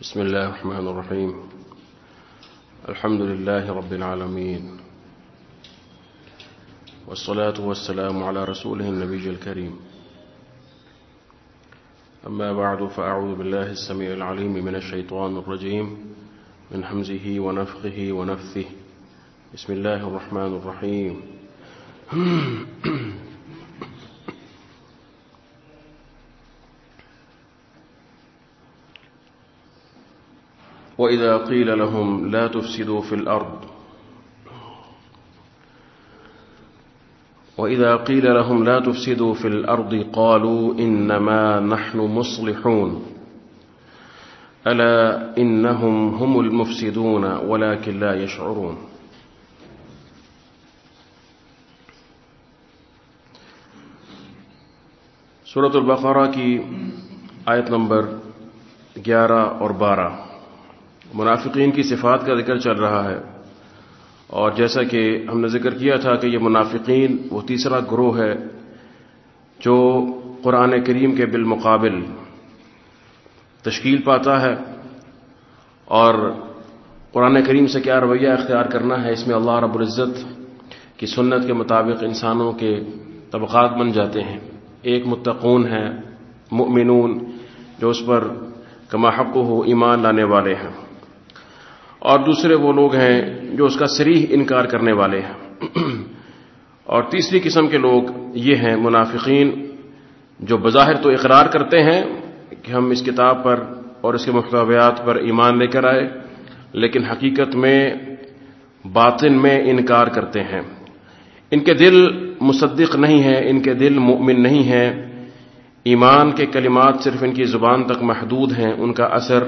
بسم الله الرحمن الرحيم. الحمد لله رب العالمين. والصلاة والسلام على رسوله النبي الكريم. أما بعد فأعوذ بالله السميع العليم من الشيطان الرجيم من حمزه ونفخه ونفثه. بسم الله الرحمن الرحيم. وإذا قيل لهم لا تفسدوا في الأرض. وإذا قيل لهم لا تفسدوا في الأرض قالوا إنما نحن مصلحون. ألا إنهم هم المفسدون ولكن لا يشعرون. سورة البقرة آیت نمبر گیارہ اور بارہ. منافقین کی صفات کا ذکر چل رہا ہے۔ اور جیسا کہ ہم نے ذکر کیا تھا کہ یہ منافقین، وہ تیسرا گروہ ہے جو قرآن کریم کے بالمقابل تشکیل پاتا ہے۔ اور قرآن کریم سے کیا رویہ اختیار کرنا ہے، اس میں اللہ رب العزت کی سنت کے مطابق انسانوں کے طبقات بن جاتے ہیں۔ ایک متقون ہے مؤمنون، جو اس پر کما حق ہو ایمان لانے والے ہیں۔ اور دوسرے وہ لوگ ہیں جو اس کا سریح انکار کرنے والے ہیں۔ اور تیسری قسم کے لوگ یہ ہیں منافقین جو بظاہر تو اقرار کرتے ہیں کہ ہم اس کتاب پر اور اس کے محتویات پر ایمان لے کر آئے، لیکن حقیقت میں باطن میں انکار کرتے ہیں۔ ان کے دل مصدق نہیں ہیں، ان کے دل مؤمن نہیں ہیں۔ ایمان کے کلمات صرف ان کی زبان تک محدود ہیں، ان کا اثر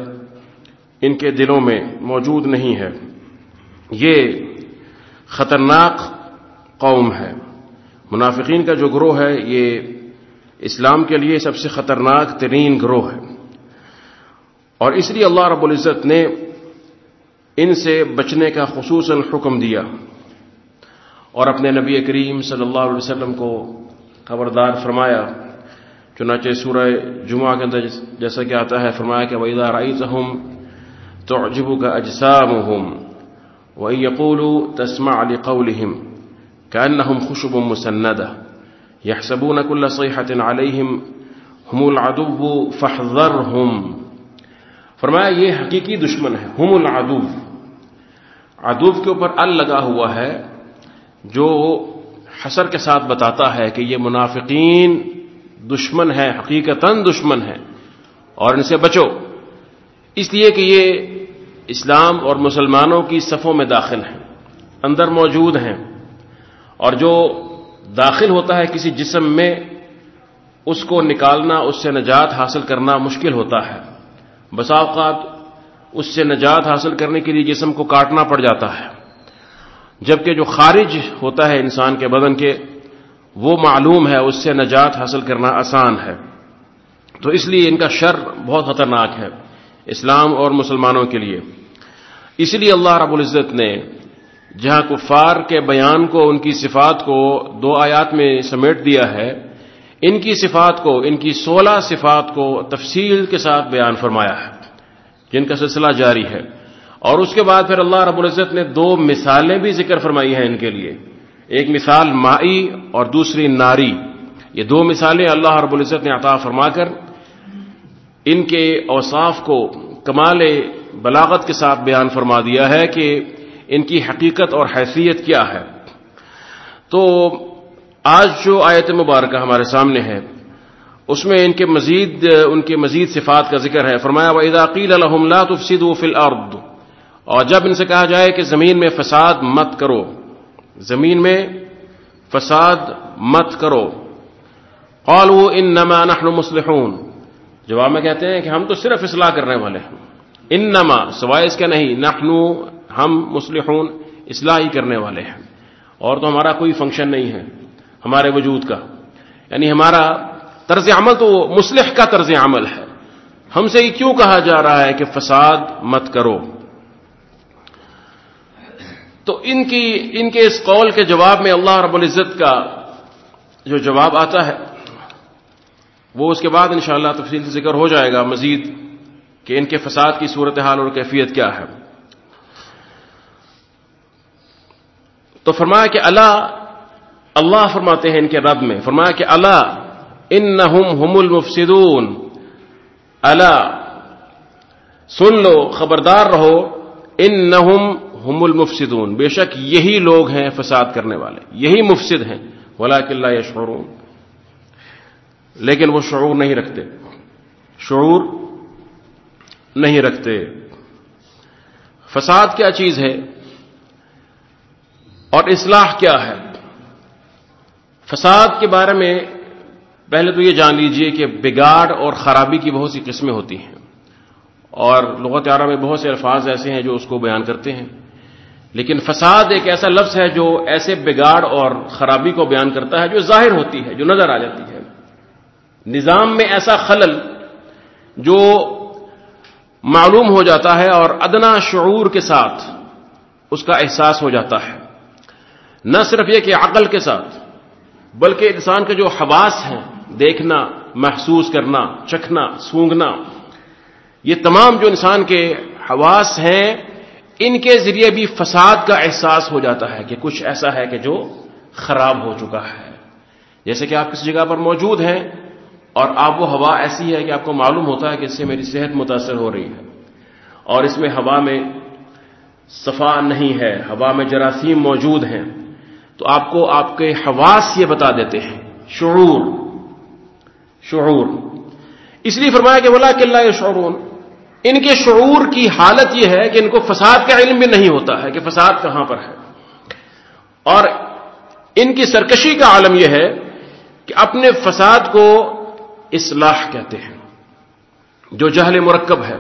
ان کے دلوں میں موجود نہیں ہے۔ یہ خطرناک قوم ہے۔ منافقین کا جو گروہ ہے، یہ اسلام کے لیے سب سے خطرناک ترین گروہ ہے۔ اور اس لیے اللہ رب العزت نے ان سے بچنے کا خصوصاً حکم دیا۔ اور اپنے نبی کریم صلی اللہ علیہ وسلم کو خبردار فرمایا۔ چنانچہ سورہ جمعہ کے اندر جیسا کہ آتا ہے، فرمایا کہ ویدا رائی تعجبك أجسامهم وإن يقولوا تسمع لقولهم كأنهم خشب مسندة يحسبون كل صيحة عليهم هم العدو فاحذرهم فرمایا، یہ حقیقی دشمن ہے ہم العدو۔ عدو کے اوپر ال لگا ہوا ہے، جو حسر کے ساتھ بتاتا ہے کہ یہ منافقین دشمن ہے حقیقتاً دشمن ہے اور ان سے بچو۔ اس لیے کہ یہ اسلام اور مسلمانوں کی صفوں میں داخل ہیں، اندر موجود ہیں۔ اور جو داخل ہوتا ہے کسی جسم میں، اس کو نکالنا، اس سے نجات حاصل کرنا مشکل ہوتا ہے۔ بسا اوقات اس سے نجات حاصل کرنے کے لیے جسم کو کاٹنا پڑ جاتا ہے۔ جبکہ جو خارج ہوتا ہے انسان کے بدن کے، وہ معلوم ہے، اس سے نجات حاصل کرنا آسان ہے۔ تو اس لیے ان کا شر بہت خطرناک ہے۔ اسلام اور مسلمانوں کے لیے۔ اس لیے اللہ رب العزت نے جہاں کفار کے بیان کو، ان کی صفات کو دو آیات میں سمیٹ دیا ہے، ان کی صفات کو، ان کی سولہ صفات کو تفصیل کے ساتھ بیان فرمایا ہے، جن کا سلسلہ جاری ہے۔ اور اس کے بعد پھر اللہ رب العزت نے دو مثالیں بھی ذکر فرمائی ہیں ان کے لیے۔ ایک مثال مائی اور دوسری ناری۔ یہ دو مثالیں اللہ رب العزت نے عطا فرما کر ان کے اوصاف کو کمال بلاغت کے ساتھ بیان فرما دیا ہے کہ ان کی حقیقت اور حیثیت کیا ہے۔ تو آج جو آیت مبارکہ ہمارے سامنے ہے، اس میں ان کے مزید، ان کے مزید صفات کا ذکر ہے۔ فرمایا و عداقیل الحم لا تفسد فی الارض اور جب ان سے کہا جائے کہ زمین میں فساد مت کرو، زمین میں فساد مت کرو۔ قالوا انما نحن مصلحون۔ جواب میں کہتے ہیں کہ ہم تو صرف اصلاح کرنے والے ہیں۔ انما، سوائے اس کے نہیں، نحنو، ہم مسلحون اصلاح ہی کرنے والے ہیں۔ اور تو ہمارا کوئی فنکشن نہیں ہے، ہمارے وجود کا۔ یعنی ہمارا طرز عمل تو مسلح کا طرز عمل ہے۔ ہم سے یہ کیوں کہا جا رہا ہے کہ فساد مت کرو؟ تو ان کی، ان کے اس قول کے جواب میں اللہ رب العزت کا جو جواب آتا ہے وہ اس کے بعد انشاءاللہ تفصیل سے ذکر ہو جائے گا مزید کہ ان کے فساد کی صورتحال اور کیفیت کیا ہے۔ تو فرمایا کہ اللہ اللہ فرماتے ہیں ان کے رب میں، فرمایا کہ اللہ ان نہ ہم المفسدون، اللہ، سن لو، خبردار رہو ان نہ ہم المفسدون۔ بے شک یہی لوگ ہیں فساد کرنے والے، یہی مفسد ہیں ولا کلّہ یشعرون۔ لیکن وہ شعور نہیں رکھتے۔ شعور نہیں رکھتے۔ فساد کیا چیز ہے؟ اور اصلاح کیا ہے؟ فساد کے بارے میں پہلے تو یہ جان لیجیے کہ بگاڑ اور خرابی کی بہت سی قسمیں ہوتی ہیں۔ اور لغت عرب میں بہت سے الفاظ ایسے ہیں جو اس کو بیان کرتے ہیں۔ لیکن فساد ایک ایسا لفظ ہے جو ایسے بگاڑ اور خرابی کو بیان کرتا ہے جو ظاہر ہوتی ہے، جو نظر آ جاتی ہے۔ نظام میں ایسا خلل جو معلوم ہو جاتا ہے اور ادنا شعور کے ساتھ اس کا احساس ہو جاتا ہے۔ نہ صرف یہ کہ عقل کے ساتھ، بلکہ انسان کے جو حواس ہیں، دیکھنا، محسوس کرنا، چکھنا، سونگنا، یہ تمام جو انسان کے حواس ہیں، ان کے ذریعے بھی فساد کا احساس ہو جاتا ہے کہ کچھ ایسا ہے کہ جو خراب ہو چکا ہے۔ جیسے کہ آپ کسی جگہ پر موجود ہیں اور آپ وہ ہوا ایسی ہے کہ آپ کو معلوم ہوتا ہے کہ اس سے میری صحت متاثر ہو رہی ہے اور اس میں ہوا میں صفا نہیں ہے، ہوا میں جراثیم موجود ہیں۔ تو آپ کو آپ کے حواس یہ بتا دیتے ہیں، شعور شعور۔ اس لیے فرمایا کہ بولا کہ اللہ شعور ان کے شعور کی حالت یہ ہے کہ ان کو فساد کا علم بھی نہیں ہوتا ہے، کہ فساد کہاں پر ہے۔ اور ان کی سرکشی کا عالم یہ ہے کہ اپنے فساد کو اصلاح کہتے ہیں، جو جہل مرکب ہے۔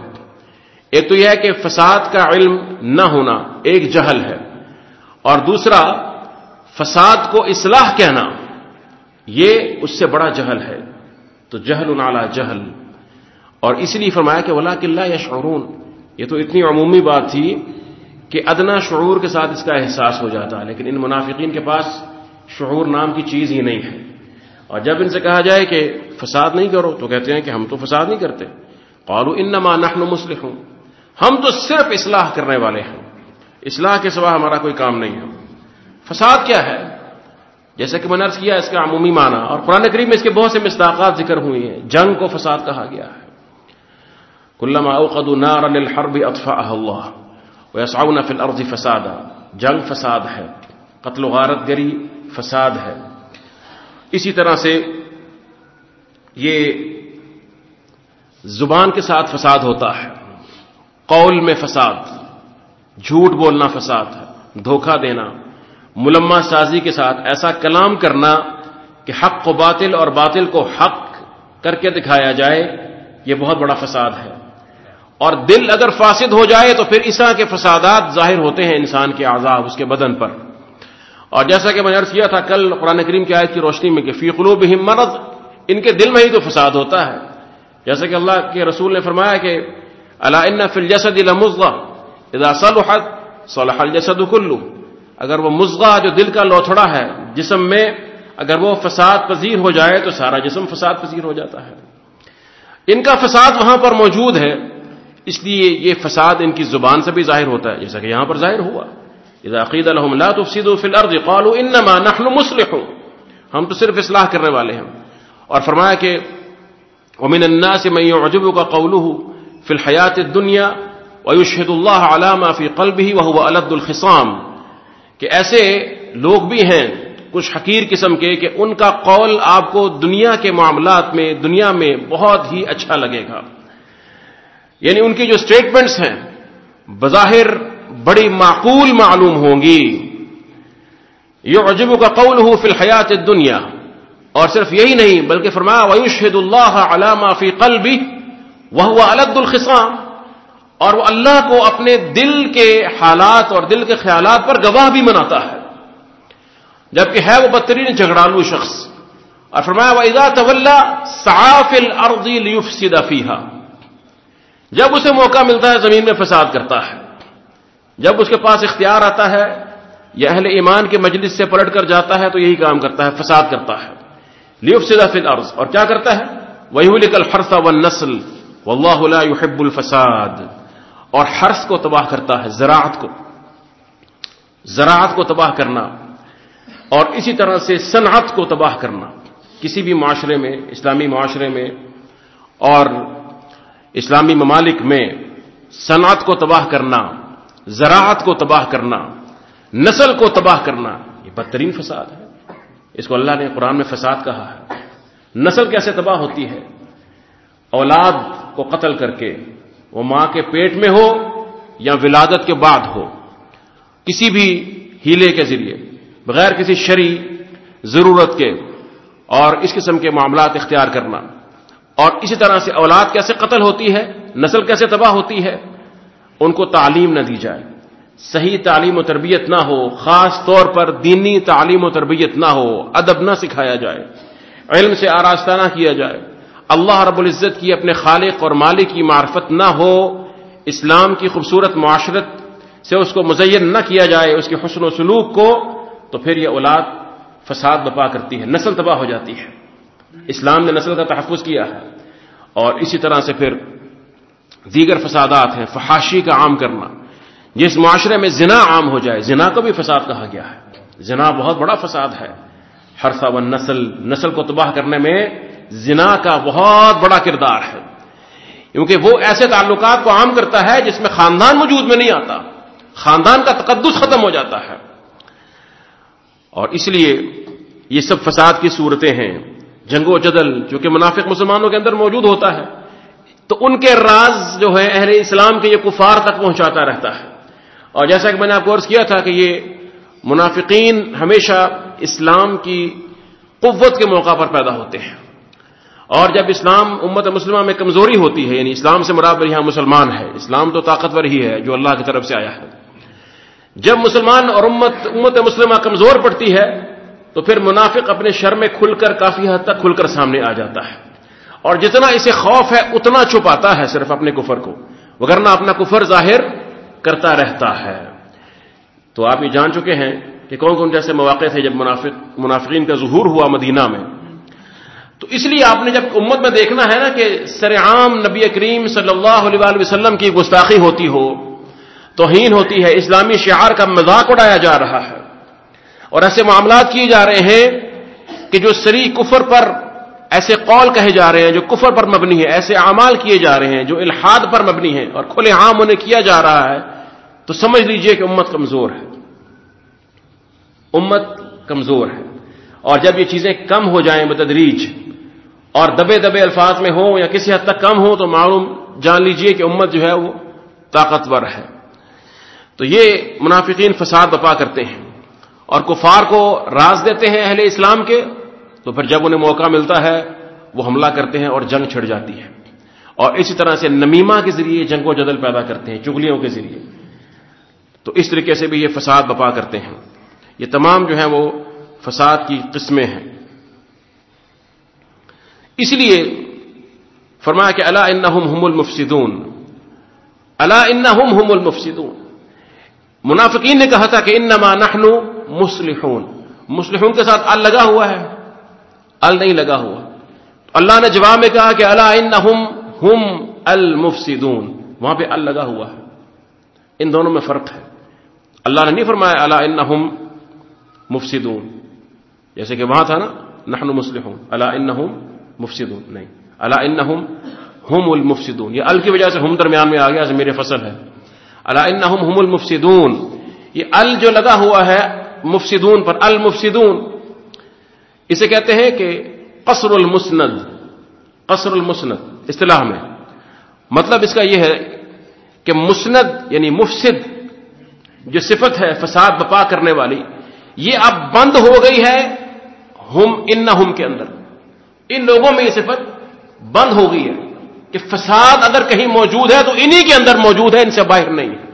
ایک تو یہ ہے کہ فساد کا علم نہ ہونا ایک جہل ہے۔ اور دوسرا، فساد کو اصلاح کہنا، یہ اس سے بڑا جہل ہے۔ تو جہل نالا جہل۔ اور اس لیے فرمایا کہ ولا قلعہ یا شعرون یہ تو اتنی عمومی بات تھی کہ ادنا شعور کے ساتھ اس کا احساس ہو جاتا لیکن ان منافقین کے پاس شعور نام کی چیز ہی نہیں ہے۔ اور جب ان سے کہا جائے کہ فساد نہیں کرو تو کہتے ہیں کہ ہم تو فساد نہیں کرتے۔ قالو انما نحن مسلحون ہم تو صرف اصلاح کرنے والے ہیں۔ اصلاح کے سوا ہمارا کوئی کام نہیں ہے۔ فساد کیا ہے؟ جیسے کہ میں نے کیا، اس کا عمومی معنی، اور قرآن کریم میں اس کے بہت سے مستاقات ذکر ہوئی ہیں۔ جنگ کو فساد کہا گیا ہے۔ کلما اوقدوا نارا للحرب اطفاها الله ويسعون في الارض فسادا۔ جنگ فساد ہے۔ قتل و غارت گری فساد ہے۔ اسی طرح سے یہ زبان کے ساتھ فساد ہوتا ہے۔ قول میں فساد، جھوٹ بولنا فساد دھوکہ دینا، ملما سازی کے ساتھ ایسا کلام کرنا کہ حق کو باطل اور باطل کو حق کر کے دکھایا جائے، یہ بہت بڑا فساد ہے۔ اور دل اگر فاسد ہو جائے تو پھر اس طرح کے فسادات ظاہر ہوتے ہیں انسان کے عذاب، اس کے بدن پر۔ اور جیسا کہ میں نے عرض کیا تھا، کل قرآن کریم کی آیت کی روشنی میں کہ فی قلوب مرض، ان کے دل میں ہی تو فساد ہوتا ہے۔ جیسا کہ اللہ کے رسول نے فرمایا کہ اللہ ان فل جسد اذا صلحت صلح الجسد کلو اگر وہ مزغہ جو دل کا لوتھڑا ہے، جسم میں اگر وہ فساد پذیر ہو جائے تو سارا جسم فساد پذیر ہو جاتا ہے۔ ان کا فساد وہاں پر موجود ہے، اس لیے یہ فساد ان کی زبان سے بھی ظاہر ہوتا ہے، جیسا کہ یہاں پر ظاہر ہوا۔ اذا قید لهم لا تفسدوا في الارض قالوا انما نحن مصلحون ہم تو صرف اصلاح کرنے والے ہیں اور فرمایا کہ ومن الناس من يعجبك قوله في الحياه الدنيا ويشهد الله على ما في قلبه وهو الد الخصام کہ ایسے لوگ بھی ہیں کچھ حقیر قسم کے کہ ان کا قول آپ کو دنیا کے معاملات میں دنیا میں بہت ہی اچھا لگے گا یعنی ان کی جو سٹیٹمنٹس ہیں، بظاہر بڑی معقول معلوم ہوں گی یہ عجب کا قول ہو فی الحیات دنیا اور صرف یہی نہیں، بلکہ فرمایا، ویشہد اللہ علامہ فی قلبی وہ الد الخصام۔ اور وہ اللہ کو اپنے دل کے حالات اور دل کے خیالات پر گواہ بھی مناتا ہے۔ جبکہ ہے وہ بدترین جھگڑالو شخص۔ اور فرمایا، وَإِذَا تَوَلَّا صَعَافِ الْأَرْضِ لِيُفْسِدَ فِيهَا۔ جب اسے موقع ملتا ہے، زمین میں فساد کرتا ہے۔ جب اس کے پاس اختیار آتا ہے یا اہل ایمان کے مجلس سے پلٹ کر جاتا ہے تو یہی کام کرتا ہے، فساد کرتا ہے۔ لیف سدا فل عرض اور کیا کرتا ہے؟ وہی لکل فرسا و نسل واللہ لا يحب الفساد۔ اور حرس کو تباہ کرتا ہے، زراعت کو۔ زراعت کو تباہ کرنا۔ اور اسی طرح سے صنعت کو تباہ کرنا۔ کسی بھی معاشرے میں، اسلامی معاشرے میں اور اسلامی ممالک میں صنعت کو تباہ کرنا۔ زراعت کو تباہ کرنا، نسل کو تباہ کرنا، یہ بدترین فساد ہے۔ اس کو اللہ نے قرآن میں فساد کہا ہے۔ نسل کیسے تباہ ہوتی ہے؟ اولاد کو قتل کر کے، وہ ماں کے پیٹ میں ہو یا ولادت کے بعد ہو۔ کسی بھی ہیلے کے ذریعے، بغیر کسی شری ضرورت کے اور اس قسم کے معاملات اختیار کرنا۔ اور اسی طرح سے اولاد کیسے قتل ہوتی ہے؟ نسل کیسے تباہ ہوتی ہے؟ ان کو تعلیم نہ دی جائے۔ صحیح تعلیم و تربیت نہ ہو، خاص طور پر دینی تعلیم و تربیت نہ ہو، ادب نہ سکھایا جائے۔ علم سے آراستہ نہ کیا جائے۔ اللہ رب العزت کی اپنے خالق اور مالک کی معرفت نہ ہو، اسلام کی خوبصورت معاشرت سے اس کو مزین نہ کیا جائے، اس کے حسن و سلوک کو، تو پھر یہ اولاد فساد بپا کرتی ہے، نسل تباہ ہو جاتی ہے۔ اسلام نے نسل کا تحفظ کیا ہے۔ اور اسی طرح سے پھر دیگر فسادات ہیں، فحاشی کا عام کرنا۔ جس معاشرے میں زنا عام ہو جائے، زنا کو بھی فساد کہا گیا ہے۔ زنا بہت بڑا فساد ہے۔ ہر سا نسل نسل کو تباہ کرنے میں زنا کا بہت بڑا کردار ہے۔ کیونکہ وہ ایسے تعلقات کو عام کرتا ہے جس میں خاندان موجود میں نہیں آتا۔ خاندان کا تقدس ختم ہو جاتا ہے۔ اور اس لیے یہ سب فساد کی صورتیں ہیں۔ جنگ و جدل، جو کہ منافق مسلمانوں کے اندر موجود ہوتا ہے۔ تو ان کے راز جو ہے اہل اسلام کے یہ کفار تک پہنچاتا رہتا ہے۔ اور جیسا کہ میں نے آپ کو عرض کیا تھا کہ یہ منافقین ہمیشہ اسلام کی قوت کے موقع پر پیدا ہوتے ہیں۔ اور جب اسلام امت مسلمہ میں کمزوری ہوتی ہے یعنی اسلام سے مرابر یہاں مسلمان ہے، اسلام تو طاقتور ہی ہے جو اللہ کی طرف سے آیا ہے۔ جب مسلمان اور امت امت مسلمہ کمزور پڑتی ہے، تو پھر منافق اپنے شر میں کھل کر کافی حد تک کھل کر سامنے آ جاتا ہے۔ اور جتنا اسے خوف ہے، اتنا چھپاتا ہے صرف اپنے کفر کو۔ وگرنہ اپنا کفر ظاہر کرتا رہتا ہے۔ تو آپ یہ جان چکے ہیں کہ کون کون جیسے مواقع تھے جب منافق، منافقین کا ظہور ہوا مدینہ میں۔ تو اس لیے آپ نے جب امت میں دیکھنا ہے نا کہ سر عام نبی کریم صلی اللہ علیہ وسلم کی گستاخی ہوتی ہو، توہین ہوتی ہے، اسلامی شعار کا مذاق اڑایا جا رہا ہے۔ اور ایسے معاملات کیے جا رہے ہیں کہ جو سری کفر پر ایسے قول کہے جا رہے ہیں جو کفر پر مبنی ہے ایسے اعمال کیے جا رہے ہیں جو الحاد پر مبنی ہے اور کھلے عام انہیں کیا جا رہا ہے، تو سمجھ لیجیے کہ امت کمزور ہے۔ امت کمزور ہے۔ اور جب یہ چیزیں کم ہو جائیں بتدریج اور دبے دبے الفاظ میں ہوں یا کسی حد تک کم ہو تو معلوم جان لیجیے کہ امت جو ہے وہ طاقتور ہے۔ تو یہ منافقین فساد بپا کرتے ہیں اور کفار کو راز دیتے ہیں اہل اسلام کے تو پھر جب انہیں موقع ملتا ہے، وہ حملہ کرتے ہیں اور جنگ چھڑ جاتی ہے۔ اور اسی طرح سے نمیما کے ذریعے جنگ و جدل پیدا کرتے ہیں، چگلیوں کے ذریعے۔ تو اس طریقے سے بھی یہ فساد بپا کرتے ہیں۔ یہ تمام جو ہیں وہ فساد کی قسمیں ہیں۔ اس لیے فرمایا کہ اللہ ان ہم المفسدون۔ اللہ ان ہم المفسدون۔ منافقین نے کہا تھا کہ ان نما مسلحون مسلحون کے ساتھ ال لگا ہوا ہے۔ ال نہیں لگا ہوا۔ اللہ نے جواب میں کہا کہ اللہ ہم المفسدون۔ وہاں پہ ال لگا ہوا ہے۔ ان دونوں میں فرق ہے۔ اللہ نے نہیں فرمایا اللہ ان مفسدون۔ جیسے کہ وہاں تھا نا نحن مسلحون اللہ ان مفسدون۔ نہیں۔ اللہ ان ہم المفسدون۔ یہ ال کی وجہ سے ہم درمیان میں آ گیا میرے فصل ہے۔ اللہ ان ہم المفسدون۔ یہ ال جو لگا ہوا ہے، مفسدون پر، المفسدون۔ اسے کہتے ہیں کہ قصر المسند قصر المسند، اصطلاح میں۔ مطلب اس کا یہ ہے کہ مسند یعنی مفسد، جو صفت ہے فساد بپا کرنے والی، یہ اب بند ہو گئی ہے ہم ان ہم کے اندر۔ ان لوگوں میں یہ صفت بند ہو گئی ہے کہ فساد اگر کہیں موجود ہے تو انہی کے اندر موجود ہے، ان سے باہر نہیں۔ ہے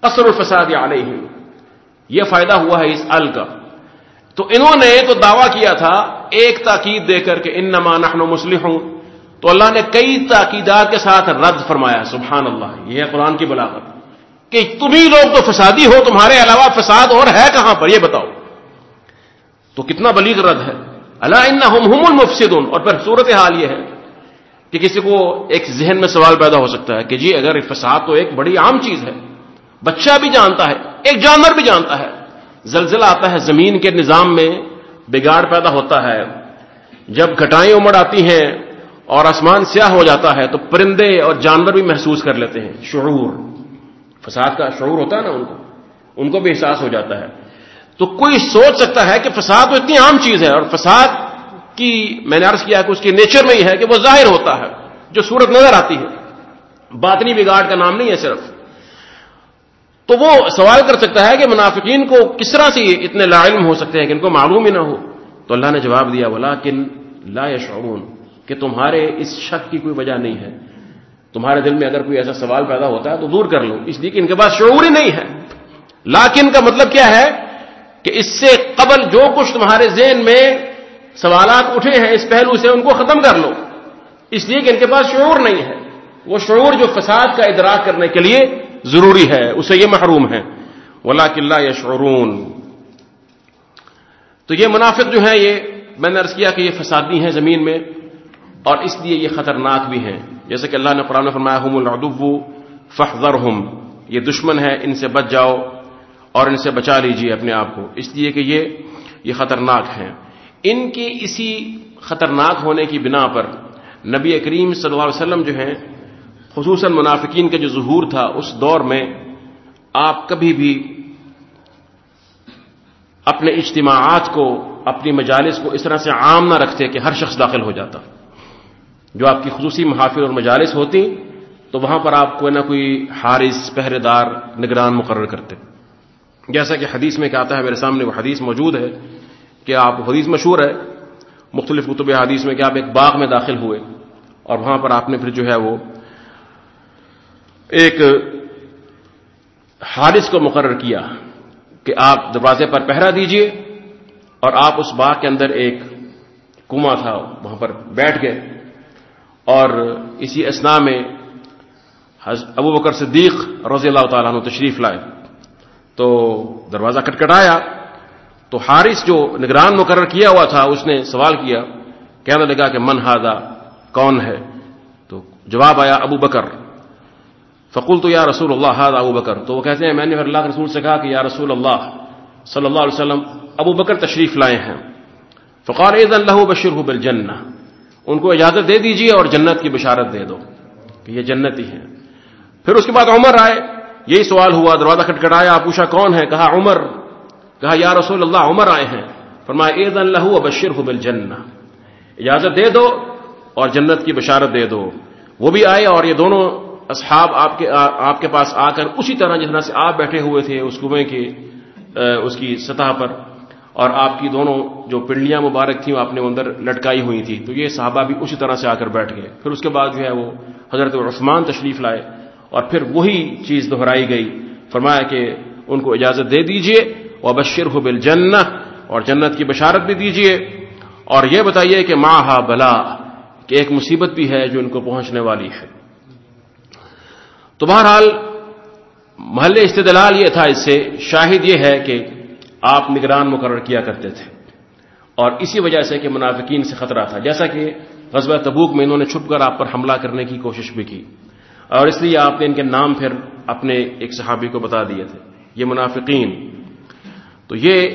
قصر الفساد یا نہیں یہ فائدہ ہوا ہے اس ال کا۔ تو انہوں نے تو دعویٰ کیا تھا ایک تاکید دے کر کہ ان نما نخن مسلم ہوں تو اللہ نے کئی تاکیدات کے ساتھ رد فرمایا سبحان اللہ یہ ہے قرآن کی بلاغت۔ کہ تمہیں لوگ تو فسادی ہو، تمہارے علاوہ فساد اور ہے کہاں پر؟ یہ بتاؤ۔ تو کتنا بلیغ رد ہے۔ اللہ ان ہم المفسدون۔ اور پھر صورت حال یہ ہے کہ کسی کو ایک ذہن میں سوال پیدا ہو سکتا ہے کہ جی اگر فساد تو ایک بڑی عام چیز ہے، بچہ بھی جانتا ہے، ایک جانور بھی جانتا ہے زلزلہ آتا ہے زمین کے نظام میں، بگاڑ پیدا ہوتا ہے۔ جب گھٹائیں امڑ آتی ہیں اور آسمان سیاہ ہو جاتا ہے تو پرندے اور جانور بھی محسوس کر لیتے ہیں۔ شعور۔ فساد کا شعور ہوتا ہے نا ان کو۔ ان کو بھی احساس ہو جاتا ہے۔ تو کوئی سوچ سکتا ہے کہ فساد تو اتنی عام چیز ہے اور فساد کی میں نے عرض کیا کہ اس کے نیچر میں ہی ہے کہ وہ ظاہر ہوتا ہے، جو صورت نظر آتی ہے۔ باطنی بگاڑ کا نام نہیں ہے صرف۔ تو وہ سوال کر سکتا ہے کہ منافقین کو کس طرح سے اتنے لا علم ہو سکتے ہیں کہ ان کو معلوم ہی نہ ہو؟ تو اللہ نے جواب دیا بولا کن لا یشعرون کہ تمہارے اس شک کی کوئی وجہ نہیں ہے۔ تمہارے دل میں اگر کوئی ایسا سوال پیدا ہوتا ہے تو دور کر لو۔ اس لیے کہ ان کے پاس شعور ہی نہیں ہے۔ لاکن کا مطلب کیا ہے؟ کہ اس سے قبل جو کچھ تمہارے ذہن میں سوالات اٹھے ہیں، اس پہلو سے ان کو ختم کر لو۔ اس لیے کہ ان کے پاس شعور نہیں ہے۔ وہ شعور جو فساد کا ادراک کرنے کے لیے ضروری ہے، اسے یہ محروم ہے ولا قلعہ یا شعرون تو یہ منافق جو ہے یہ میں نے عرض کیا کہ یہ فسادی ہیں زمین میں، اور اس لیے یہ خطرناک بھی ہیں۔ جیسے کہ اللہ نے قرآن فرمایا ہم العدو فخر یہ دشمن ہے ان سے بچ جاؤ اور ان سے بچا لیجیے اپنے آپ کو۔ اس لیے کہ یہ یہ خطرناک ہیں۔ ان کی اسی خطرناک ہونے کی بنا پر نبی کریم صلی اللہ علیہ وسلم جو ہیں خصوصاً منافقین کا جو ظہور تھا اس دور میں آپ کبھی بھی اپنے اجتماعات کو، اپنی مجالس کو اس طرح سے عام نہ رکھتے کہ ہر شخص داخل ہو جاتا۔ جو آپ کی خصوصی محافل اور مجالس ہوتی تو وہاں پر آپ کوئی نہ کوئی حارث پہرے دار نگران مقرر کرتے۔ جیسا کہ حدیث میں کہتا ہے میرے سامنے وہ حدیث موجود ہے کہ آپ حدیث مشہور ہے، مختلف کتب حدیث میں کہ آپ ایک باغ میں داخل ہوئے اور وہاں پر آپ نے پھر جو ہے وہ ایک حارث کو مقرر کیا کہ آپ دروازے پر پہرا دیجیے اور آپ اس باغ کے اندر ایک کنواں تھا، وہاں پر بیٹھ گئے۔ اور اسی اسنا میں ابو بکر صدیق رضی اللہ تعالیٰ عنہ تشریف لائے۔ تو دروازہ کٹکھٹایا۔ تو حارث جو نگران مقرر کیا ہوا تھا، اس نے سوال کیا۔ کہنے لگا کہ من ہادا کون ہے؟ تو جواب آیا ابو بکر۔ فقول تو یا رسول اللہ ہاد ابو بکر۔ تو وہ کہتے ہیں، میں نے اللہ کے رسول سے کہا کہ یا رسول اللہ، صلی اللہ علیہ وسلم، ابو بکر تشریف لائے ہیں۔ فقار عید اللہ بشیر بل ان کو اجازت دے دیجیے اور جنت کی بشارت دے دو، کہ یہ جنتی ہیں۔ پھر اس کے بعد عمر آئے، یہی سوال ہوا، دروازہ کھٹکھٹایا، پوچھا، کون ہے؟ کہا، عمر۔ کہا، یا رسول اللہ، عمر آئے ہیں۔ فرمایا عید اللہ بشیر بل اجازت دے دو اور جنت کی بشارت دے دو۔ وہ بھی آئے اور یہ دونوں اصحاب آپ کے آپ کے پاس آ کر اسی طرح جس طرح سے آپ بیٹھے ہوئے تھے اس کنویں کے اس کی سطح پر، اور آپ کی دونوں جو پنڈلیاں مبارک تھیں وہ اپنے اندر لٹکائی ہوئی تھی تو یہ صحابہ بھی اسی طرح سے آ کر بیٹھ گئے۔ پھر اس کے بعد جو ہے وہ حضرت عثمان تشریف لائے، اور پھر وہی چیز دہرائی گئی۔ فرمایا کہ ان کو اجازت دے دیجیے اور بشر ہو اور جنت کی بشارت بھی دیجیے۔ اور یہ بتائیے کہ ماں ہا بلا کہ ایک مصیبت بھی ہے جو ان کو پہنچنے والی ہے۔ تو بہرحال محل استدلال یہ تھا اس سے، شاہد یہ ہے کہ آپ نگران مقرر کیا کرتے تھے اور اسی وجہ سے کہ منافقین سے خطرہ تھا، جیسا کہ غزوہ تبوک میں انہوں نے چھپ کر آپ پر حملہ کرنے کی کوشش بھی کی۔ اور اس لیے آپ نے ان کے نام پھر اپنے ایک صحابی کو بتا دیے تھے، یہ منافقین۔ تو یہ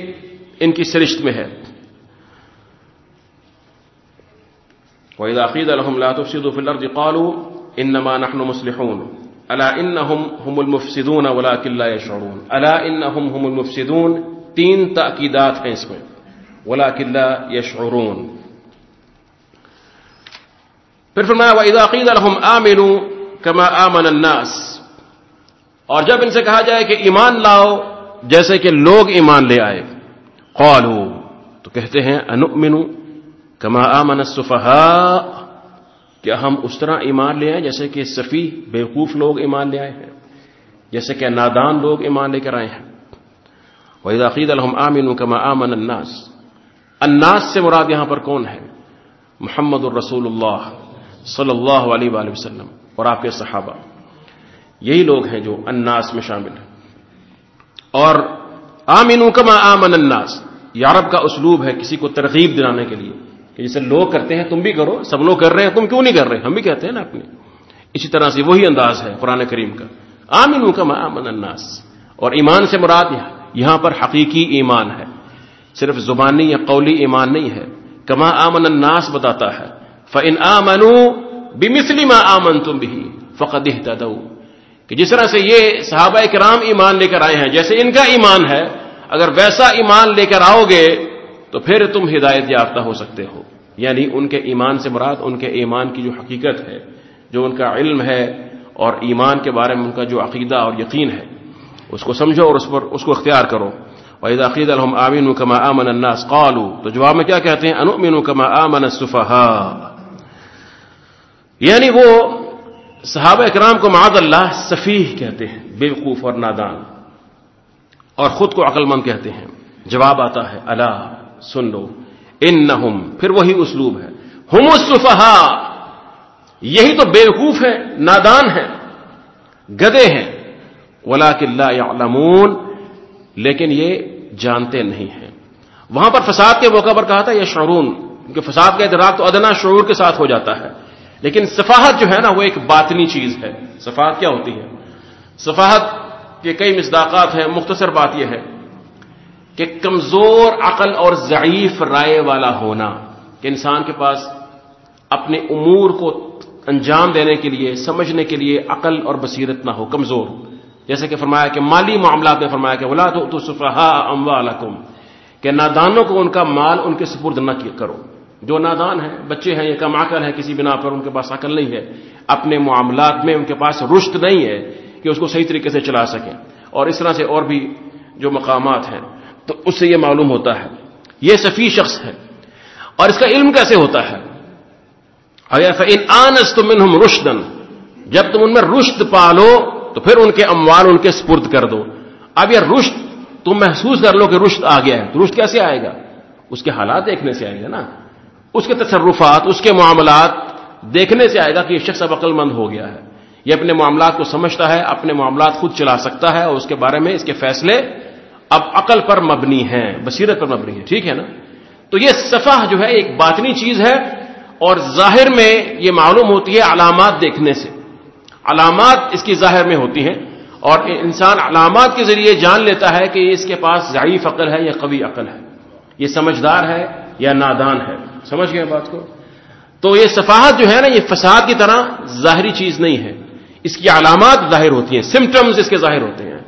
ان کی سرشت میں ہے۔ وَإِذَا قِيلَ لَهُمْ لَا تُفْسِدُوا فِي الْأَرْضِ قَالُوا إِنَّمَا نَحْنُ مُصْلِحُونَ۔ الا انہم هم المفسدون ولكن لا يشعرون الا انہم هم المفسدون تین تاکیدات ہیں اس میں. ولكن لا يشعرون پھر فرمایا واذا قيل لهم امنوا كما امن الناس. اور جب ان سے کہا جائے کہ ایمان لاؤ جیسے کہ لوگ ایمان لے آئے. قالوا تو کہتے ہیں انؤمن كما امن السفهاء کیا ہم اس طرح ایمان لے آئے جیسے کہ صفی بیوقوف لوگ ایمان لے آئے ہیں، جیسے کہ نادان لوگ ایمان لے کر آئے ہیں۔ وحید عقید الحم عامن کما آمن الناس اناس سے مراد یہاں پر کون ہے؟ محمد الرسول اللہ صلی اللہ علیہ وآلہ وسلم اور آپ کے صحابہ۔ یہی لوگ ہیں جو اناس میں شامل ہیں۔ اور آمین کما آمن الناس، یارب کا اسلوب ہے کسی کو ترغیب دلانے کے لیے۔ کہ جسے لوگ کرتے ہیں، تم بھی کرو، سب لوگ کر رہے ہیں، تم کیوں نہیں کر رہے؟ ہم بھی کہتے ہیں نا اپنے اسی طرح سے وہی انداز ہے قرآن کریم کا۔ آمین کا آمن الناس۔ اور ایمان سے مراد یہاں پر حقیقی ایمان ہے۔ صرف زبانی یا قولی ایمان نہیں ہے۔ کما آمن الناس بتاتا ہے۔ فن آمنو بمسلم آمن تم بھی فقد کہ جس طرح سے یہ صحابہ کرام ایمان لے کر آئے ہیں، جیسے ان کا ایمان ہے، اگر ویسا ایمان لے کر آؤ گے تو پھر تم ہدایت یافتہ ہو سکتے ہو۔ یعنی ان کے ایمان سے مراد ان کے ایمان کی جو حقیقت ہے، جو ان کا علم ہے اور ایمان کے بارے میں ان کا جو عقیدہ اور یقین ہے۔ اس کو سمجھو اور اس پر، اس کو اختیار کرو۔ وحید عقید الحم آمین کما آمن الناس قالو تو جواب میں کیا کہتے ہیں؟ انؤمن کما آمن الصفحاء یعنی وہ صحابہ اکرام کو معاذ اللہ صفیح کہتے ہیں، بیوقوف اور نادان۔ اور خود کو عقل مند کہتے ہیں۔ جواب آتا ہے اللہ سن لو۔ ان پھر وہی اسلوب ہے۔ ہم الصفحا یہی تو بیوقوف ہے نادان ہے گدے ہیں۔ ولا کلّہ یعلمون، لیکن یہ جانتے نہیں ہیں۔ وہاں پر فساد کے موقع پر کہا تھا، یہ شعرون، کیونکہ فساد کا ادراک تو ادنا شعور کے ساتھ ہو جاتا ہے۔ لیکن صفاحت جو ہے نا، وہ ایک باطنی چیز ہے۔ صفاحت کیا ہوتی ہے؟ صفاحت کے کئی مصداقات ہیں، مختصر بات یہ ہے۔ کہ کمزور عقل اور ضعیف رائے والا ہونا، کہ انسان کے پاس اپنے امور کو انجام دینے کے لیے، سمجھنے کے لیے عقل اور بصیرت نہ ہو، کمزور۔ جیسے کہ فرمایا کہ مالی معاملات میں فرمایا کہ ولا تو صفحا اموالکم کہ نادانوں کو ان کا مال ان کے سپرد نہ کرو۔ جو نادان ہیں، بچے ہیں، یا کم عقل ہے کسی بنا پر ان کے پاس عقل نہیں ہے۔ اپنے معاملات میں ان کے پاس رشت نہیں ہے کہ اس کو صحیح طریقے سے چلا سکیں۔ اور اس طرح سے اور بھی جو مقامات ہیں۔ تو اس سے یہ معلوم ہوتا ہے، یہ صفی شخص ہے اور اس کا علم کیسے ہوتا ہے؟ اگر آنس تم رشدن جب تم ان میں رشت پالو تو پھر ان کے اموال ان کے سپرد کر دو۔ اب یہ رشت تم محسوس کر لو کہ رشت آ گیا ہے۔ تو رشت کیسے آئے گا؟ اس کے حالات دیکھنے سے آئے گا نا۔ اس کے تصرفات، اس کے معاملات دیکھنے سے آئے گا کہ یہ شخص اب عقل مند ہو گیا ہے۔ یہ اپنے معاملات کو سمجھتا ہے، اپنے معاملات خود چلا سکتا ہے اور اس کے بارے میں اس کے فیصلے اب عقل پر مبنی ہیں، بصیرت پر مبنی ہے ٹھیک ہے نا؟ تو یہ صفح جو ہے ایک باطنی چیز ہے اور ظاہر میں یہ معلوم ہوتی ہے علامات دیکھنے سے۔ علامات اس کی ظاہر میں ہوتی ہیں اور انسان علامات کے ذریعے جان لیتا ہے کہ اس کے پاس ضعیف عقل ہے یا قوی عقل ہے۔ یہ سمجھدار ہے یا نادان ہے؟ سمجھ گئے بات کو؟ تو یہ صفاحت جو ہے نا، یہ فساد کی طرح ظاہری چیز نہیں ہے۔ اس کی علامات ظاہر ہوتی ہیں سمٹمز اس کے ظاہر ہوتے ہیں۔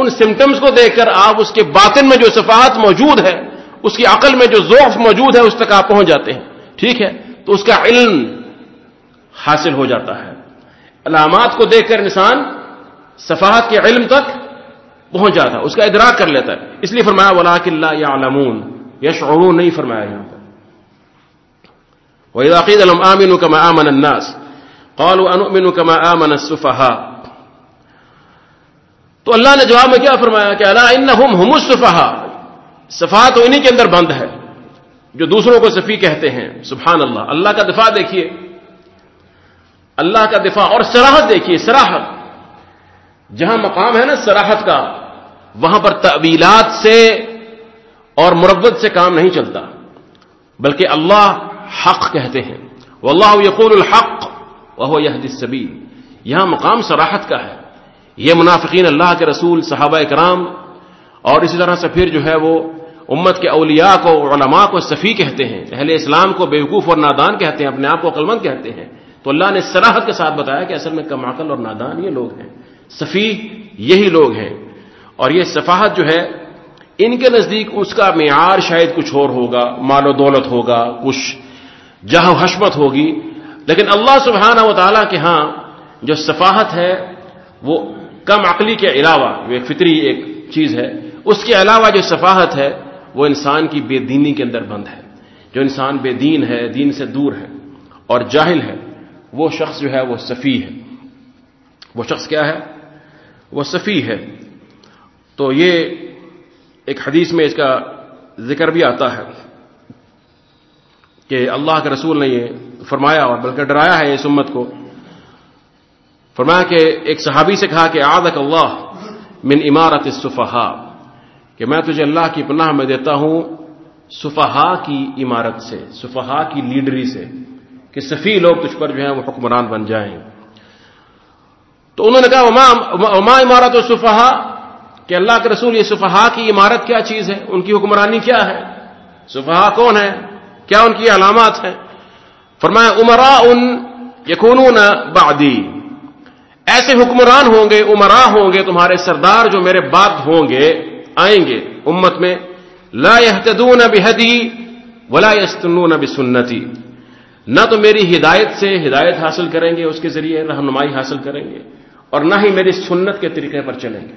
ان سمٹمز کو دیکھ کر آپ اس کے باطن میں جو صفاحت موجود ہے اس کی عقل میں جو ذوف موجود ہے، اس تک آپ پہنچ جاتے ہیں۔ ٹھیک ہے؟ تو اس کا علم حاصل ہو جاتا ہے۔ علامات کو دیکھ کر انسان صفاحت کے علم تک پہنچ جاتا ہے، اس کا ادراک کر لیتا ہے۔ اس لیے فرمایا ولا کلّہ یا علمون یش نہیں فرمایا یہاں پر۔ وإذا قيل لهم آمنوا كما آمن الناس قالوا أنؤمن كما آمن السفهاء تو اللہ نے جواب میں کیا فرمایا کہ اللہ انہم ہم السفہاء صفا تو انہی کے اندر بند ہے، جو دوسروں کو صفی کہتے ہیں۔ سبحان اللہ اللہ کا دفاع دیکھیے۔ اللہ کا دفاع اور سراحت دیکھیے سراحت جہاں مقام ہے نا سراحت کا، وہاں پر تعبیلات سے اور مربت سے کام نہیں چلتا، بلکہ اللہ حق کہتے ہیں۔ واللہ یقول الحق وہ یہ السبیل۔ یہاں مقام سراحت کا ہے۔ یہ منافقین اللہ کے رسول، صحابہ کرام، اور اسی طرح سے پھر جو ہے وہ امت کے اولیاء کو، علماء کو صفی کہتے ہیں، اہل اسلام کو بیوقوف اور نادان کہتے ہیں، اپنے آپ کو عقلمند کہتے ہیں۔ تو اللہ نے سراحت کے ساتھ بتایا کہ اصل میں کم عقل اور نادان یہ لوگ ہیں۔ صفی یہی لوگ ہیں۔ اور یہ صفاحت جو ہے، ان کے نزدیک اس کا معیار شاید کچھ اور ہوگا، مال و دولت ہوگا، کچھ جہاں حشمت ہوگی۔ لیکن اللہ سبحانہ و تعالیٰ کے ہاں جو صفاحت ہے، وہ کم عقلی کے علاوہ جو ایک فطری ایک چیز ہے، اس کے علاوہ جو صفاحت ہے، وہ انسان کی بے دینی کے اندر بند ہے۔ جو انسان بے دین ہے، دین سے دور ہے اور جاہل ہے، وہ شخص جو ہے، وہ صفی ہے۔ وہ شخص کیا ہے؟ وہ صفی ہے۔ تو یہ ایک حدیث میں اس کا ذکر بھی آتا ہے کہ اللہ کے رسول نے یہ فرمایا اور بلکہ ڈرایا ہے اس امت کو فرمایا کہ ایک صحابی سے کہا کہ آدک اللہ من عمارت صفحا کہ میں تجھے اللہ کی پناہ میں دیتا ہوں صفحا کی عمارت سے صفحا کی لیڈری سے، کہ صفی لوگ تجھ پر جو ہیں وہ حکمران بن جائیں۔ تو انہوں نے کہا اما عمارت و صفحا کہ اللہ کے رسول، یہ صفحا کی عمارت کیا چیز ہے؟ ان کی حکمرانی کیا ہے؟ صفحا کون ہے کیا ان کی علامات ہیں؟ فرمایا عمرا ان یقون بعدی۔ ایسے حکمران ہوں گے عمرا ہوں گے، تمہارے سردار جو میرے بعد ہوں گے، آئیں گے امت میں۔ لا يهتدون بهدي ولا يستنون بسنتي نہ تو میری ہدایت سے ہدایت حاصل کریں گے اس کے ذریعے، رہنمائی حاصل کریں گے، اور نہ ہی میری سنت کے طریقے پر چلیں گے۔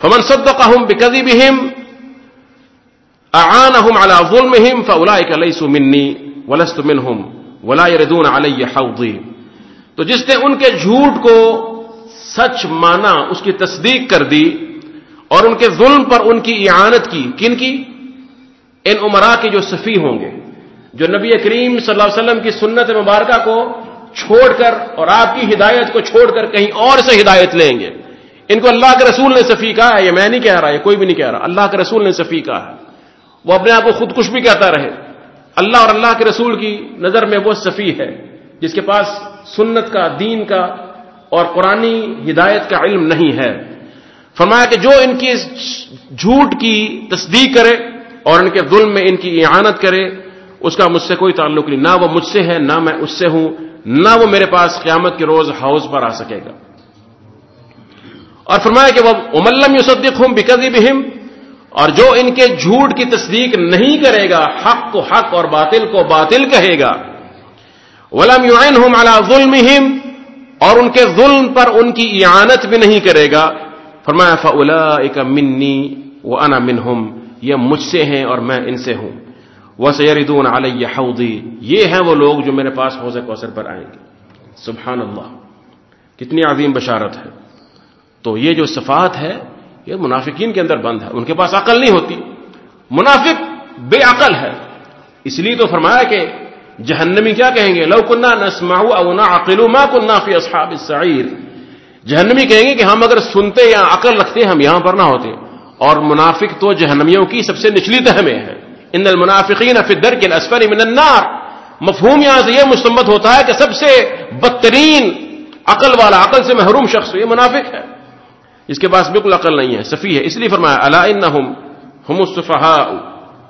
فمن صدقهم بكذبهم اعانهم على ظلمهم فاولئك ليسوا مني ولست منهم ولا يردون علي حوضي تو جس نے ان کے جھوٹ کو سچ مانا، اس کی تصدیق کر دی اور ان کے ظلم پر ان کی اعانت کی، کن کی؟ ان عمرا کے جو صفی ہوں گے، جو نبی کریم صلی اللہ علیہ وسلم کی سنت مبارکہ کو چھوڑ کر اور آپ کی ہدایت کو چھوڑ کر کہیں اور سے ہدایت لیں گے۔ ان کو اللہ کے رسول نے صفی کہا ہے، یہ میں نہیں کہہ رہا، یہ کوئی بھی نہیں کہہ رہا۔ اللہ کے رسول نے صفی کہا ہے۔ وہ اپنے آپ کو خود کش بھی کہتا رہے۔ اللہ اور اللہ کے رسول کی نظر میں وہ صفی ہے، جس کے پاس سنت کا، دین کا اور قرآن ہدایت کا علم نہیں ہے۔ فرمایا کہ جو ان کی جھوٹ کی تصدیق کرے اور ان کے ظلم میں ان کی اعانت کرے، اس کا مجھ سے کوئی تعلق نہیں۔ نہ وہ مجھ سے ہے، نہ میں اس سے ہوں۔ نہ وہ میرے پاس قیامت کے روز ہاؤس پر آ سکے گا۔ اور فرمایا کہ وہ املم یوسدق ہوں بکزی بہم اور جو ان کے جھوٹ کی تصدیق نہیں کرے گا، حق کو حق اور باطل کو باطل کہے گا۔ ولم یوئن ہوں ظلم اور ان کے ظلم پر ان کی اعانت بھی نہیں کرے گا۔ فرمایا فلا ایک منی وہ انا منہم یہ مجھ سے ہیں اور میں ان سے ہوں۔ وہ سیردون علیہ حودی یہ ہیں وہ لوگ جو میرے پاس حوض کوثر پر آئیں گے۔ سبحان اللہ کتنی عظیم بشارت ہے۔ تو یہ جو صفات ہے، یہ منافقین کے اندر بند ہے۔ ان کے پاس عقل نہیں ہوتی۔ منافق بے عقل ہے۔ اس لیے تو فرمایا کہ جہنمی کیا کہیں گے؟ لو کنہ نسما او نہ عقل ما کنہ فی اصحاب السعیر۔ جہنمی کہیں گے کہ ہم اگر سنتے یا عقل رکھتے ہم یہاں پر نہ ہوتے۔ اور منافق تو جہنمیوں کی سب سے نچلی تہ میں ہے۔ ان المنافقین فی الدرک الاسفل من النار۔ مفہوم یہاں سے یہ مستمت ہوتا ہے کہ سب سے بدترین عقل والا، عقل سے محروم شخص یہ منافق ہے۔ اس کے پاس بالکل عقل نہیں ہے صفی ہے۔ اس لیے فرمایا اللہ انہم ہم الصفحاء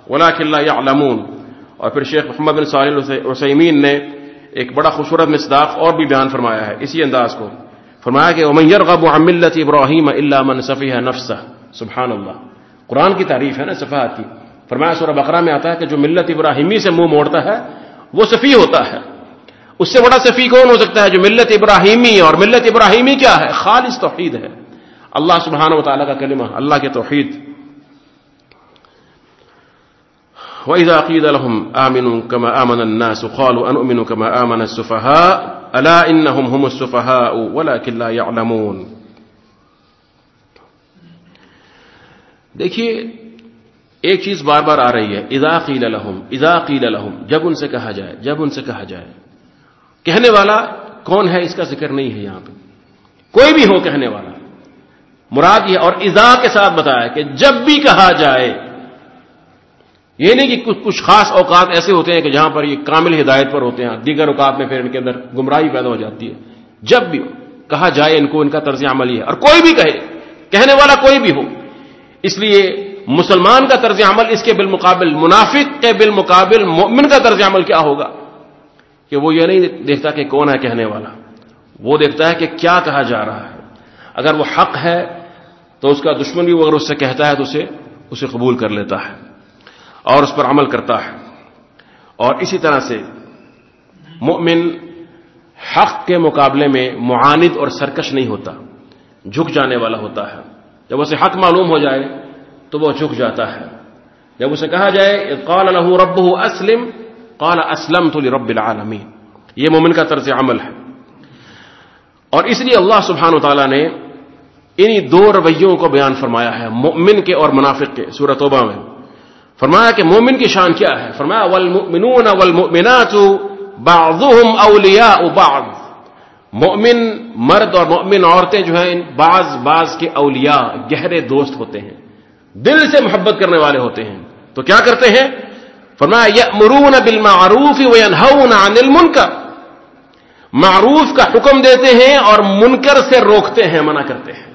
ولكن لا يعلمون اور پھر شیخ محمد بن صالح عثیمین نے ایک بڑا خوبصورت مصداق اور بھی بیان فرمایا ہے اسی انداز کو۔ فرمایا کہ امن یرغب عن ملت ابراہیم الا من صفیہ نفسہ سبحان اللہ قرآن کی تعریف ہے نا صفحات کی۔ فرمایا سورہ بقرہ میں آتا ہے کہ جو ملت ابراہیمی سے منہ مو موڑتا ہے، وہ صفی ہوتا ہے۔ اس سے بڑا صفی کون ہو سکتا ہے جو ملت ابراہیمی اور ملت ابراہیمی کیا ہے؟ خالص توحید ہے۔ اللہ سبحانہ و تعالیٰ کا کلمہ، اللہ کے توحید۔ وَإِذَا قِيلَ لَهُمْ آمِنُوا كَمَا آمَنَ النَّاسُ قَالُوا أَنُؤْمِنُ كَمَا آمَنَ السُّفَهَاءُ الا انہم هم السفهاء ولكن لا يعلمون دیکھیے، ایک چیز بار بار آ رہی ہے اذا قیل لهم اذا قیل لهم، جب ان سے کہا جائے، جب ان سے کہا جائے۔ کہنے والا کون ہے، اس کا ذکر نہیں ہے یہاں پہ۔ کوئی بھی ہو کہنے والا۔ مراد یہ اور اذا کے ساتھ بتایا کہ جب بھی کہا جائے یہ نہیں کہ کچھ کچھ خاص اوقات ایسے ہوتے ہیں کہ جہاں پر یہ کامل ہدایت پر ہوتے ہیں۔ دیگر اوقات میں پھر ان کے اندر گمراہی پیدا ہو جاتی ہے۔ جب بھی کہا جائے ان کو ان کا طرز عمل یہ ہے۔ اور کوئی بھی کہے، کہنے والا کوئی بھی ہو۔ اس لیے مسلمان کا طرز عمل اس کے بالمقابل، منافق کے بالمقابل مومن کا طرز عمل کیا ہوگا؟ کہ وہ یہ نہیں دیکھتا کہ کون ہے کہنے والا۔ وہ دیکھتا ہے کہ کیا کہا جا رہا ہے۔ اگر وہ حق ہے تو اس کا دشمن بھی اگر اس سے کہتا ہے تو اسے اسے قبول کر لیتا ہے۔ اور اس پر عمل کرتا ہے۔ اور اسی طرح سے مؤمن حق کے مقابلے میں معاند اور سرکش نہیں ہوتا، جھک جانے والا ہوتا ہے۔ جب اسے حق معلوم ہو جائے تو وہ جھک جاتا ہے۔ جب اسے کہا جائے قال له رب اسلم، قال اسلم تو رب العالمین۔ یہ مومن کا طرز عمل ہے۔ اور اس لیے اللہ سبحانہ و تعالیٰ نے انہی دو رویوں کو بیان فرمایا ہے، مومن کے اور منافق کے سورت توبہ میں۔ فرمایا کہ مومن کی شان کیا ہے؟ فرمایا، والمؤمنون والمؤمنات بعضهم اولیاء بعض۔ مؤمن مرد اور مؤمن عورتیں جو ہیں بعض بعض کے اولیاء، گہرے دوست ہوتے ہیں، دل سے محبت کرنے والے ہوتے ہیں۔ تو کیا کرتے ہیں؟ فرمایا مرون بل معروف عن المنکر معروف کا حکم دیتے ہیں اور منکر سے روکتے ہیں، منع کرتے ہیں۔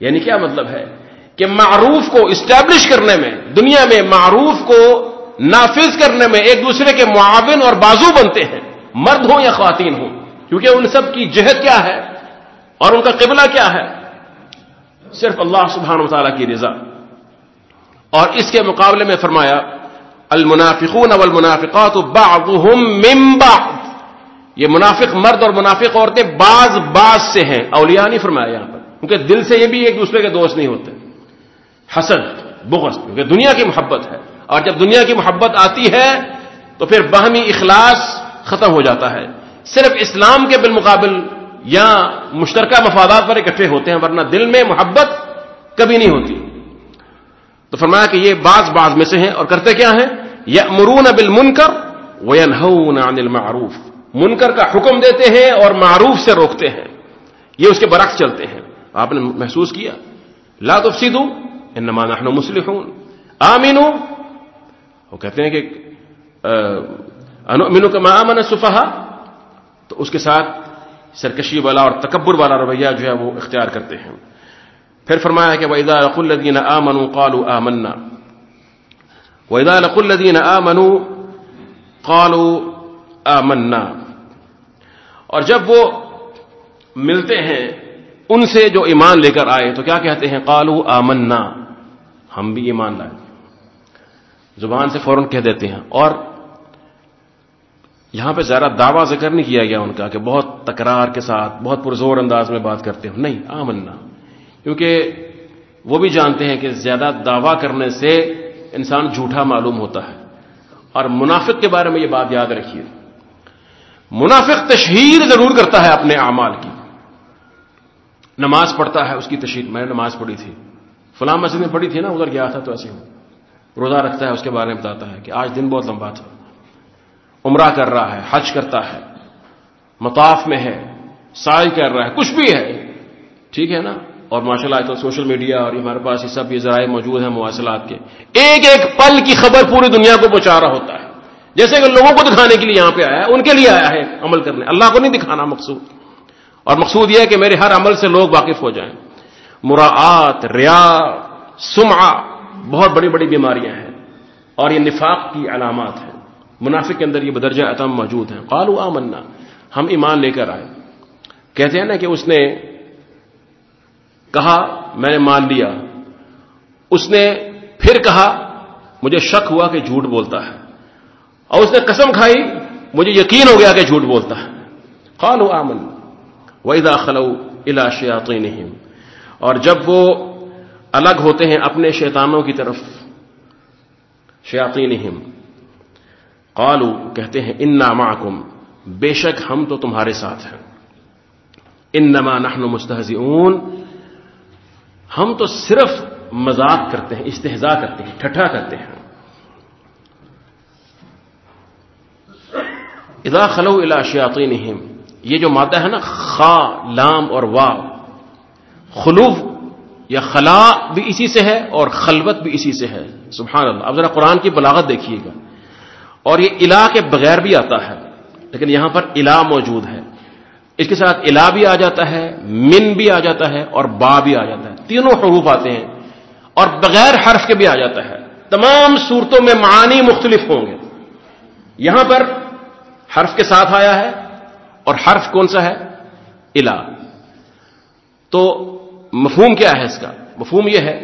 یعنی کیا مطلب ہے؟ کہ معروف کو اسٹیبلش کرنے میں، دنیا میں معروف کو نافذ کرنے میں ایک دوسرے کے معاون اور بازو بنتے ہیں۔ مرد ہوں یا خواتین ہوں، کیونکہ ان سب کی جہد کیا ہے اور ان کا قبلہ کیا ہے؟ صرف اللہ سبحانہ و تعالیٰ کی رضا۔ اور اس کے مقابلے میں فرمایا، المنافقون والمنافقات بعضهم من بعض۔ یہ منافق مرد اور منافق عورتیں بعض بعض سے ہیں۔ اولیاء نہیں فرمایا یہاں پر، کیونکہ دل سے یہ بھی ایک دوسرے کے دوست نہیں ہوتے۔ حسد، بغض، کیونکہ دنیا کی محبت ہے۔ اور جب دنیا کی محبت آتی ہے، تو پھر باہمی اخلاص ختم ہو جاتا ہے۔ صرف اسلام کے بالمقابل یا مشترکہ مفادات پر اکٹھے ہوتے ہیں، ورنہ دل میں محبت کبھی نہیں ہوتی۔ تو فرمایا کہ یہ بعض بعض میں سے ہیں۔ اور کرتے کیا ہیں؟ یا مرون بل منکر المعروف۔ منکر کا حکم دیتے ہیں اور معروف سے روکتے ہیں۔ یہ اس کے برعکس چلتے ہیں۔ آپ نے محسوس کیا؟ لا تفسدوا انما نحن مسلحون آمینو وہ کہتے ہیں کہ انؤمن کما آمن السفہاء. تو اس کے ساتھ سرکشی والا اور تکبر والا رویہ جو ہے وہ اختیار کرتے ہیں. پھر فرمایا کہ وَإِذَا لَقُوا الَّذِينَ آمَنُوا قَالُوا آمَنَّا. وَإِذَا لَقُوا الَّذِينَ آمَنُوا قَالُوا آمَنَّا. اور جب وہ ملتے ہیں ان سے جو ایمان لے کر آئے تو کیا کہتے ہیں؟ قالو آمنا. ہم بھی ایمان لائے زبان سے فوراً کہہ دیتے ہیں۔ اور یہاں پہ زیادہ دعویٰ ذکر نہیں کیا گیا ان کا کہ بہت تکرار کے ساتھ، بہت پرزور انداز میں بات کرتے ہوں۔ نہیں، آمنا۔ کیونکہ وہ بھی جانتے ہیں کہ زیادہ دعویٰ کرنے سے انسان جھوٹا معلوم ہوتا ہے۔ اور منافق کے بارے میں یہ بات یاد رکھیے۔ منافق تشہیر ضرور کرتا ہے اپنے اعمال کی۔ نماز پڑھتا ہے، اس کی تشہیر، میں نے نماز پڑھی تھی۔ فلاں مسجد میں پڑھی تھی نا، ادھر گیا تھا تو ایسے ہوں روزہ رکھتا ہے، اس کے بارے میں بتاتا ہے کہ آج دن بہت لمبا تھا۔ عمرہ کر رہا ہے، حج کرتا ہے، مطاف میں ہے سائی کر رہا ہے، کچھ بھی ہے۔ ٹھیک ہے نا؟ اور ماشاء اللہ تو سوشل میڈیا اور ہمارے پاس یہ سب یہ ذرائع موجود ہیں مواصلات کے۔ ایک ایک پل کی خبر پوری دنیا کو پہنچا رہا ہوتا ہے۔ جیسے کہ لوگوں کو دکھانے کے لیے یہاں پہ آیا ہے، ان کے لیے آیا ہے عمل کرنے۔ اللہ کو نہیں دکھانا مقصود۔ اور مقصود یہ ہے کہ میرے ہر عمل سے لوگ واقف ہو جائیں۔ مراعات، ریا، سمعہ، بہت بڑی بڑی بیماریاں ہیں اور یہ نفاق کی علامات ہیں۔ منافق کے اندر یہ بدرجہ اتم موجود ہیں۔ قالو آمنا، ہم ایمان لے کر آئے۔ کہتے ہیں نا کہ اس نے کہا، میں نے مان لیا۔ اس نے پھر کہا، مجھے شک ہوا کہ جھوٹ بولتا ہے۔ اور اس نے قسم کھائی، مجھے یقین ہو گیا کہ جھوٹ بولتا ہے۔ قالو آمنا، وَإِذَا خَلَوْا إِلَى شَيَاطِينِهِمْ اور جب وہ الگ ہوتے ہیں اپنے شیطانوں کی طرف، شیاطینہم قالو کہتے ہیں، انا معکم، بے شک ہم تو تمہارے ساتھ ہیں۔ انما نحن مستہزئون۔ ہم تو صرف مذاق کرتے ہیں استحضاء کرتے ہیں، ٹھٹھا کرتے ہیں۔ اذا خلو الى شیاطینہم، یہ جو مادہ ہے نا، خا، لام اور وا خلوف یا خلا بھی اسی سے ہے اور خلوت بھی اسی سے ہے۔ سبحان اللہ۔ اب ذرا قرآن کی بلاغت دیکھیے گا۔ اور یہ الا کے بغیر بھی آتا ہے، لیکن یہاں پر الا موجود ہے۔ اس کے ساتھ الا بھی آ جاتا ہے، من بھی آ جاتا ہے اور با بھی آ جاتا ہے۔ تینوں حروف آتے ہیں اور بغیر حرف کے بھی آ جاتا ہے۔ تمام صورتوں میں معانی مختلف ہوں گے۔ یہاں پر حرف کے ساتھ آیا ہے اور حرف کون سا ہے؟ الا تو مفہوم کیا ہے اس کا؟ مفہوم یہ ہے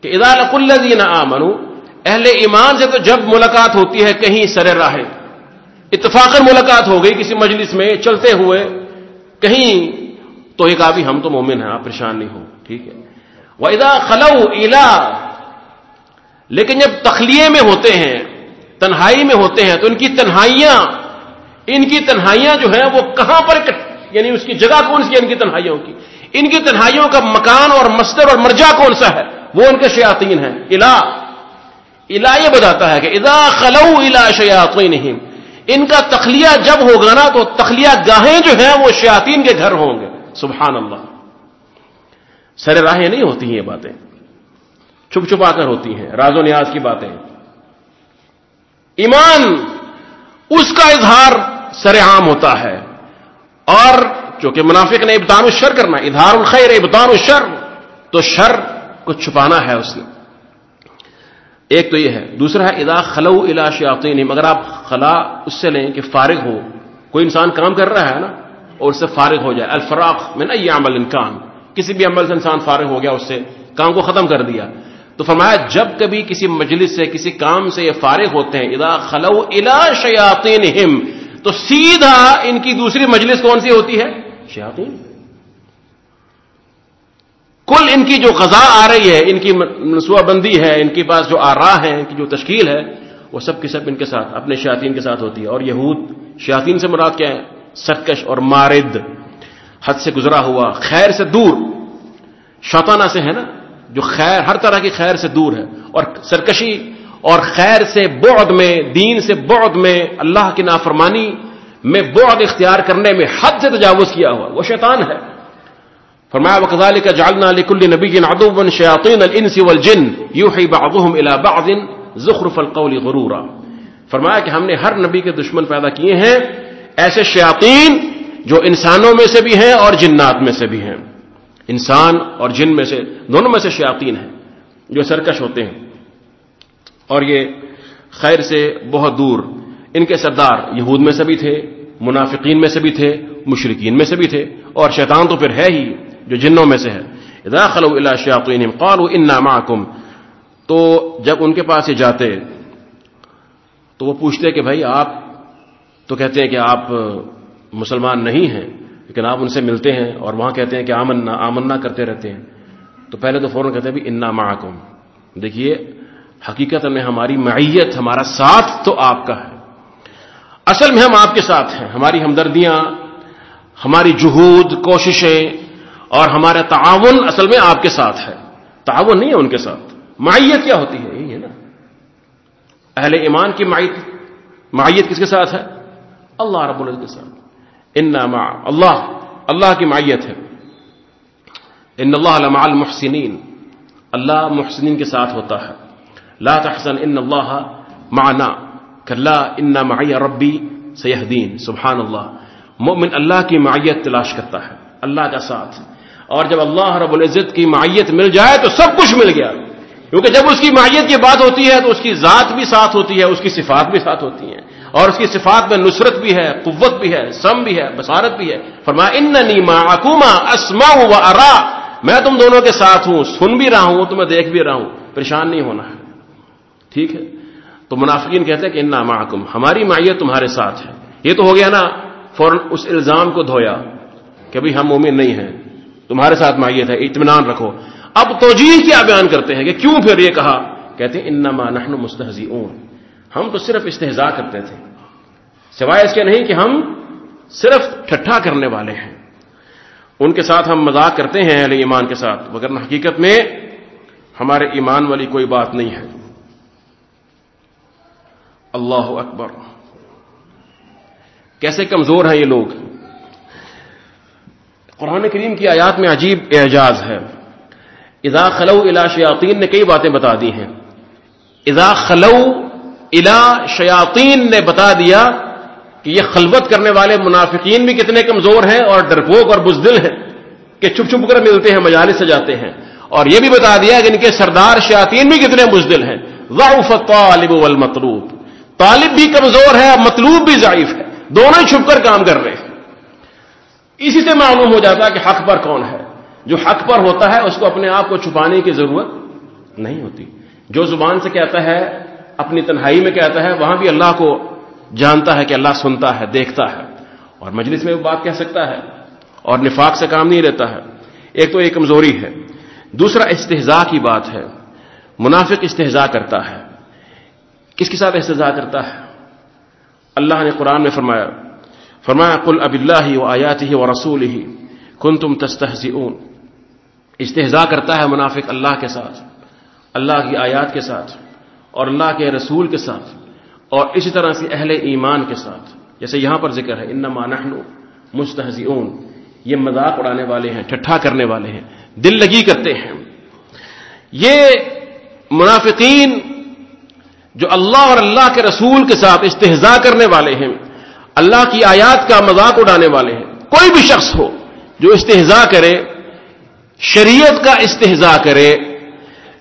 کہ ادا لق الدین آمنو اہل ایمان سے تو جب ملاقات ہوتی ہے کہیں سر راہ اتفاق ملاقات ہو گئی کسی مجلس میں، چلتے ہوئے کہیں، تو ایک آبی ہم تو مومن ہیں، آپ پریشان نہیں ہو ٹھیک ہے۔ وہ ادا خلو الا لیکن جب تخلیے میں ہوتے ہیں، تنہائی میں ہوتے ہیں، تو ان کی تنہائیاں، ان کی تنہائیاں جو ہیں، وہ کہاں پر یعنی اس کی جگہ کون سی ان کی تنہائیوں کی؟ ان کی تنہائیوں کا مکان اور مستر اور مرجا کون سا ہے؟ وہ ان کے شیاطین ہیں۔ الا الا یہ بتاتا ہے کہ ادا خلو الا شیاطین ان کا تخلیہ جب ہوگا نا تو تخلیہ گاہیں جو ہیں وہ شیاطین کے گھر ہوں گے۔ سبحان اللہ سر راہیں نہیں ہوتی ہیں یہ باتیں۔ چھپ چھپا کر ہوتی ہیں۔ راز و نیاز کی باتیں۔ ایمان، اس کا اظہار سر عام ہوتا ہے۔ اور چونکہ منافق نے ابتان الشر کرنا اظہار الخیر ابتان الشر تو شر کو چھپانا ہے اس نے۔ ایک تو یہ ہے۔ دوسرا ہے ادا خلو الا شیاطین اگر آپ خلا اس سے لیں کہ فارغ ہو۔ کوئی انسان کام کر رہا ہے نا اور اس سے فارغ ہو جائے۔ الفراق میں نا یہ عمل انکان کسی بھی عمل سے انسان فارغ ہو گیا، اس سے کام کو ختم کر دیا۔ تو فرمایا، جب کبھی کسی مجلس سے، کسی کام سے یہ فارغ ہوتے ہیں ادا خلو الا شیاطین تو سیدھا ان کی دوسری مجلس کون سی ہوتی ہے؟ شیاطین؟ کل ان کی جو غذا آ رہی ہے، ان کی منصوبہ بندی ہے، ان کے پاس جو آرا ہے ان کی جو تشکیل ہے، وہ سب کی سب ان کے ساتھ، اپنے شیاطین کے ساتھ ہوتی ہے۔ اور یہود، شیاطین سے مراد کیا ہے؟ سرکش اور مارد۔ حد سے گزرا ہوا، خیر سے دور۔ شوتانہ سے ہے نا، جو خیر، ہر طرح کی خیر سے دور ہے۔ اور سرکشی اور خیر سے بعد میں، دین سے بعد میں، اللہ کی نافرمانی میں بعد اختیار کرنے میں حد سے تجاوز کیا ہوا، وہ شیطان ہے۔ فرمایا وکزال کا جالنا لکل نبی ادب شیاطین الانس والجن یوحی بعضهم الى بعض زخرف القول غرورا۔ فرمایا کہ ہم نے ہر نبی کے دشمن پیدا کیے ہیں، ایسے شیاطین جو انسانوں میں سے بھی ہیں اور جنات میں سے بھی ہیں۔ انسان اور جن میں سے، دونوں میں سے شیاطین ہیں جو سرکش ہوتے ہیں۔ اور یہ خیر سے بہت دور ان کے سردار یہود میں سے بھی تھے، منافقین میں سے بھی تھے مشرقین میں سے بھی تھے، اور شیطان تو پھر ہے ہی جو جنوں میں سے ہے۔ داخل شیاطین قالوا انا معكم۔ تو جب ان کے پاس یہ جاتے، تو وہ پوچھتے کہ بھائی آپ تو کہتے ہیں کہ آپ مسلمان نہیں ہیں، لیکن آپ ان سے ملتے ہیں اور وہاں کہتے ہیں کہ آمنا آمنا کرتے رہتے ہیں۔ تو پہلے تو فوراً کہتے ہیں بھی انا معکم دیکھیے حقیقت میں ہماری معیت، ہمارا ساتھ تو آپ کا ہے۔ اصل میں ہم آپ کے ساتھ ہیں، ہماری ہمدردیاں، ہماری جہود، کوششیں اور ہمارا تعاون اصل میں آپ کے ساتھ ہے۔ تعاون نہیں ہے ان کے ساتھ۔ معیت کیا ہوتی ہے؟ یہی ہے نا۔ اہل ایمان کی معیت۔ معیت کس کے ساتھ ہے؟ اللہ رب العزت کے ساتھ۔ ان اللہ۔ اللہ کی معیت ہے۔ ان اللہ مع المحسنین اللہ محسنین کے ساتھ ہوتا ہے۔ لا تحسن ان اللہ معنا۔ کلا ان معی ربی سیہدین سبحان اللہ مومن اللہ کی معیت تلاش کرتا ہے. اللہ کا ساتھ. اور جب اللہ رب العزت کی معیت مل جائے تو سب کچھ مل گیا. کیونکہ جب اس کی معیت کی بات ہوتی ہے تو اس کی ذات بھی ساتھ ہوتی ہے، اس کی صفات بھی ساتھ ہوتی ہیں. اور اس کی صفات میں نصرت بھی ہے، قوت بھی ہے، سم بھی ہے، بصارت بھی ہے. فرما ان نیما اکوما اسما و ارا. میں تم دونوں کے ساتھ ہوں، سن بھی رہا ہوں، تمہیں دیکھ بھی رہا ہوں. پریشان نہیں ہونا ہے. ٹھیک ہے؟ تو منافقین کہتے ہیں کہ انا معکم ہماری مائیت تمہارے ساتھ ہے۔ یہ تو ہو گیا نا، فوراً اس الزام کو دھویا کہ بھائی ہم مومن نہیں ہیں۔ تمہارے ساتھ مائیت ہے، اطمینان رکھو۔ اب توجیح کیا بیان کرتے ہیں کہ کیوں پھر یہ کہا؟ کہتے ہیں انما نحن مستحزئون ہم تو صرف استحضا کرتے تھے۔ سوائے اس کے نہیں کہ ہم صرف ٹھٹھا کرنے والے ہیں۔ ان کے ساتھ ہم مذاق کرتے ہیں اہل ایمان کے ساتھ، مگر حقیقت میں ہمارے ایمان والی کوئی بات نہیں ہے۔ اللہ اکبر۔ کیسے کمزور ہیں یہ لوگ؟ قرآن کریم کی آیات میں عجیب اعجاز ہے۔ اذا خلو الا شیاطین نے کئی باتیں بتا دی ہیں۔ اذا خلو الا شیاطین نے بتا دیا کہ یہ خلوت کرنے والے منافقین بھی کتنے کمزور ہیں اور ڈرپوک اور بزدل ہیں کہ چھپ چھپ کر ملتے ہیں، مجالس سے جاتے ہیں۔ اور یہ بھی بتا دیا کہ ان کے سردار شیاطین بھی کتنے بزدل ہیں۔ ضعف طالب والمطلوب۔ طالب بھی کمزور ہے اور مطلوب بھی ضعیف ہے۔ دونوں ہی چھپ کر کام کر رہے ہیں۔ اسی سے معلوم ہو جاتا ہے کہ حق پر کون ہے۔ جو حق پر ہوتا ہے، اس کو اپنے آپ کو چھپانے کی ضرورت نہیں ہوتی۔ جو زبان سے کہتا ہے، اپنی تنہائی میں کہتا ہے، وہاں بھی اللہ کو جانتا ہے کہ اللہ سنتا ہے، دیکھتا ہے۔ اور مجلس میں وہ بات کہہ سکتا ہے۔ اور نفاق سے کام نہیں رہتا ہے۔ ایک تو یہ کمزوری ہے۔ دوسرا استحضاء کی بات ہے۔ منافق استحضاء کرتا ہے۔ کس کے ساتھ استحضاء کرتا ہے؟ اللہ نے قرآن میں فرمایا فرمایا کل اب اللہ و آیات ہی و رسول ہی کن تم تستحز استحضاء کرتا ہے منافق اللہ کے ساتھ، اللہ کی آیات کے ساتھ اور اللہ کے رسول کے ساتھ اور اسی طرح سے اہل ایمان کے ساتھ۔ جیسے یہاں پر ذکر ہے، انما نحن مستحزئون یہ مذاق اڑانے والے ہیں، ٹھٹھا کرنے والے ہیں، دل لگی کرتے ہیں۔ یہ منافقین جو اللہ اور اللہ کے رسول کے ساتھ استحضاء کرنے والے ہیں، اللہ کی آیات کا مذاق اڑانے والے ہیں۔ کوئی بھی شخص ہو جو استحضاء کرے، شریعت کا استحضاء کرے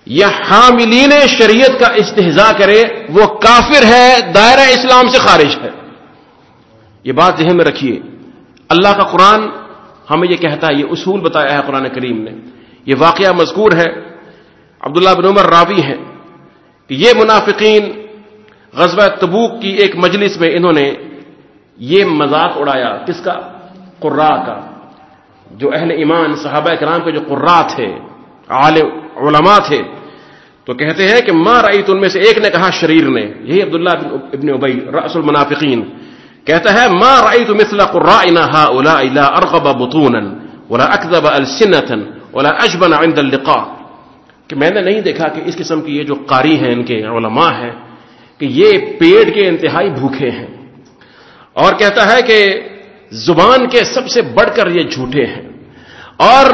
یا حاملین شریعت کا استحضاء کرے، وہ کافر ہے، دائرہ اسلام سے خارج ہے۔ یہ بات ذہن میں رکھیے۔ اللہ کا قرآن ہمیں یہ کہتا ہے، یہ اصول بتایا ہے قرآن کریم نے۔ یہ واقعہ مذکور ہے۔ عبداللہ بن عمر راوی ہے کہ یہ منافقین غزوہ تبوک کی ایک مجلس میں انہوں نے یہ مذاق اڑایا، کس کا؟ قرا کا، جو اہل ایمان، صحابہ کرام کے جو قرا تھے عالم علماء تھے، تو کہتے ہیں کہ ماں رائی ان میں سے ایک نے کہا شریر نے، یہی عبداللہ ابن ابئی رس المنافقین، کہتا ہے ماں رائی تو مثلا قرا ہا الا الا ارقب بتون ولا اکدب السنتن ولا اشبن عند اللقاء. کہ میں نے نہیں دیکھا کہ اس قسم کی یہ جو قاری ہیں، ان کے علماء ہیں، کہ یہ پیٹ کے انتہائی بھوکے ہیں۔ اور کہتا ہے کہ زبان کے سب سے بڑھ کر یہ جھوٹے ہیں۔ اور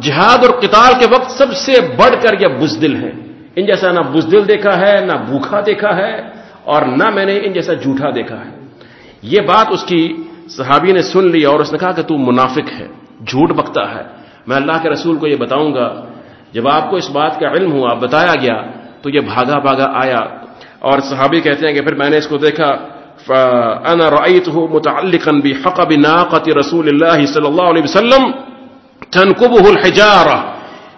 جہاد اور قتال کے وقت سب سے بڑھ کر یہ بزدل ہیں۔ ان جیسا نہ بزدل دیکھا ہے، نہ بھوکھا دیکھا ہے، اور نہ میں نے ان جیسا جھوٹا دیکھا ہے۔ یہ بات اس کی صحابی نے سن لی اور اس نے کہا کہ تو منافق ہے، جھوٹ بکتا ہے۔ میں اللہ کے رسول کو یہ بتاؤں گا جب آپ کو اس بات کا علم ہوا، بتایا گیا، تو یہ بھاگا بھاگا آیا۔ اور صحابی کہتے ہیں کہ پھر میں نے اس کو دیکھا انا رأيته متعلقا بحقب ناقة رسول الله صلی اللہ علیہ وسلم تنكبه الحجارة۔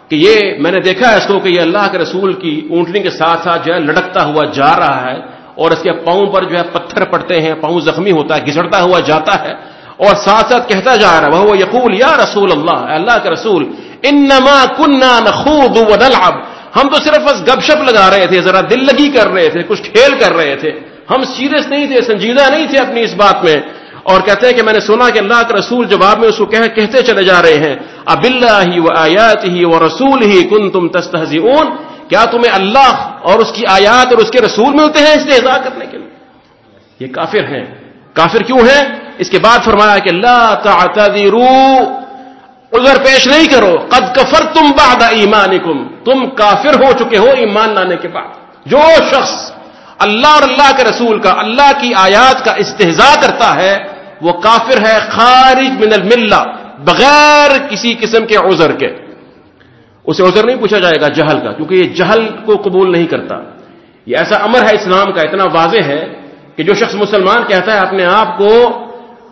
کہ یہ میں نے دیکھا اس کو کہ یہ اللہ کے رسول کی اونٹنی کے ساتھ ساتھ جو ہے لڑکتا ہوا جا رہا ہے، اور اس کے پاؤں پر جو ہے پتھر پڑتے ہیں، پاؤں زخمی ہوتا ہے گھسڑتا ہوا جاتا ہے، اور ساتھ ساتھ کہتا جا رہا ہے وہ یقول یا رسول اللہ اللہ کے رسول انما كنا نخوض ونلعب. ہم تو صرف بس گپ شپ لگا رہے تھے، ذرا دل لگی کر رہے تھے، کچھ کھیل کر رہے تھے۔ ہم سیریس نہیں تھے، سنجیدہ نہیں تھے اپنی اس بات میں۔ اور کہتے ہیں کہ میں نے سنا کہ اللہ کے رسول جواب میں اس کو کہتے چلے جا رہے ہیں۔ اب اللہ ہی و آیات ہی و رسول ہی کن تم تستحزی کیا تمہیں اللہ اور اس کی آیات اور اس کے رسول ملتے ہیں استحضاء کرنے کے لیے؟ یہ کافر ہیں۔ کافر کیوں ہیں؟ اس کے بعد فرمایا کہ لا تعتذروا عذر پیش نہیں کرو۔ قد کفر تم بعد ایمانکم۔ تم کافر ہو چکے ہو ایمان لانے کے بعد۔ جو شخص اللہ اور اللہ کے رسول کا، اللہ کی آیات کا استحضاء کرتا ہے، وہ کافر ہے خارج من الملہ، بغیر کسی قسم کے عذر کے۔ اسے عذر نہیں پوچھا جائے گا جہل کا، کیونکہ یہ جہل کو قبول نہیں کرتا۔ یہ ایسا امر ہے اسلام کا، اتنا واضح ہے کہ جو شخص مسلمان کہتا ہے اپنے آپ کو،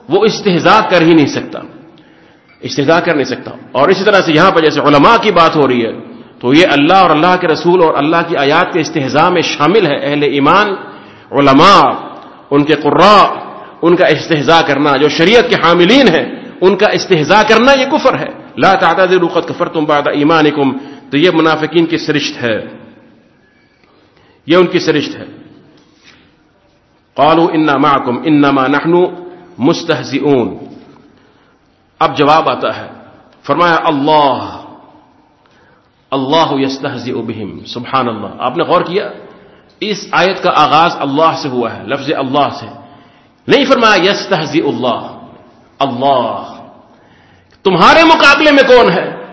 وہ استحضاء کر ہی نہیں سکتا۔ استحضاء کر نہیں سکتا۔ اور اسی طرح سے یہاں پر جیسے علماء کی بات ہو رہی ہے، تو یہ اللہ اور اللہ کے رسول اور اللہ کی آیات کے استحضاء میں شامل ہے۔ اہل ایمان، علماء، ان کے قرا ان کا استحضاء کرنا، جو شریعت کے حاملین ہیں، ان کا استحضاء کرنا یہ کفر ہے۔ لا تعداد رخت کفر تم بعد ایمان تو یہ منافقین کی سرشت ہے۔ یہ ان کی سرشت ہے۔ قالوا انا معكم انما نحن مستهزئون۔ اب جواب آتا ہے، فرمایا، اللہ اللہ یستحزی بہم سبحان اللہ آپ نے غور کیا، اس آیت کا آغاز اللہ سے ہوا ہے، لفظ اللہ سے۔ نہیں فرمایا یستحزی اللہ اللہ۔ تمہارے مقابلے میں کون ہے؟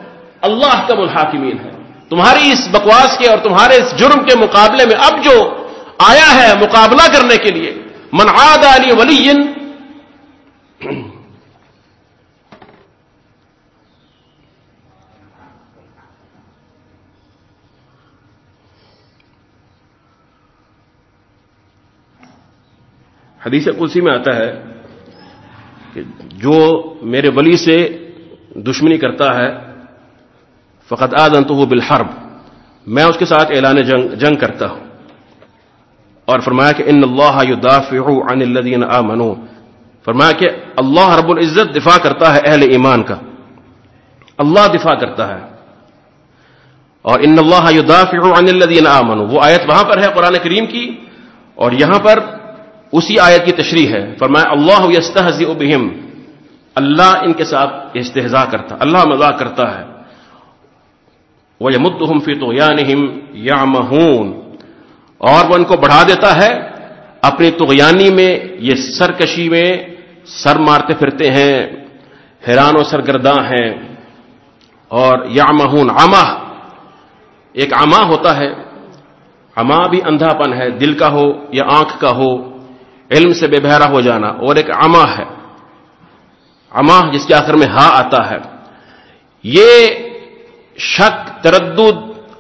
اللہ کا الحاکمین ہے۔ تمہاری اس بکواس کے اور تمہارے اس جرم کے مقابلے میں اب جو آیا ہے مقابلہ کرنے کے لیے منعاد علی ولی حدیث کلسی میں آتا ہے کہ جو میرے ولی سے دشمنی کرتا ہے، فقط آدن تو وہ بالحرب، میں اس کے ساتھ اعلان جنگ جنگ کرتا ہوں۔ اور فرمایا کہ ان اللہ عن الذین آمنوا فرمایا کہ اللہ رب العزت دفاع کرتا ہے اہل ایمان کا۔ اللہ دفاع کرتا ہے۔ اور ان اللہ عن الذین آمنوا وہ آیت وہاں پر ہے قرآن کریم کی، اور یہاں پر اسی آیت کی تشریح ہے۔ فرمایا، اللہ یستحزی بہم اللہ ان کے ساتھ استحضاء کرتا، اللہ مذاق کرتا ہے۔ وہ یمد فی تو یا اور وہ ان کو بڑھا دیتا ہے۔ اپنی تغیانی میں یہ سرکشی میں سر مارتے پھرتے ہیں، حیران و سرگرداں ہیں۔ اور یا مہون آما ایک آما ہوتا ہے۔ اما بھی اندھا پن ہے، دل کا ہو یا آنکھ کا ہو۔ علم سے بے بہرا ہو جانا اور ایک اما ہے۔ اما جس کے آخر میں ہا آتا ہے۔ یہ شک، تردد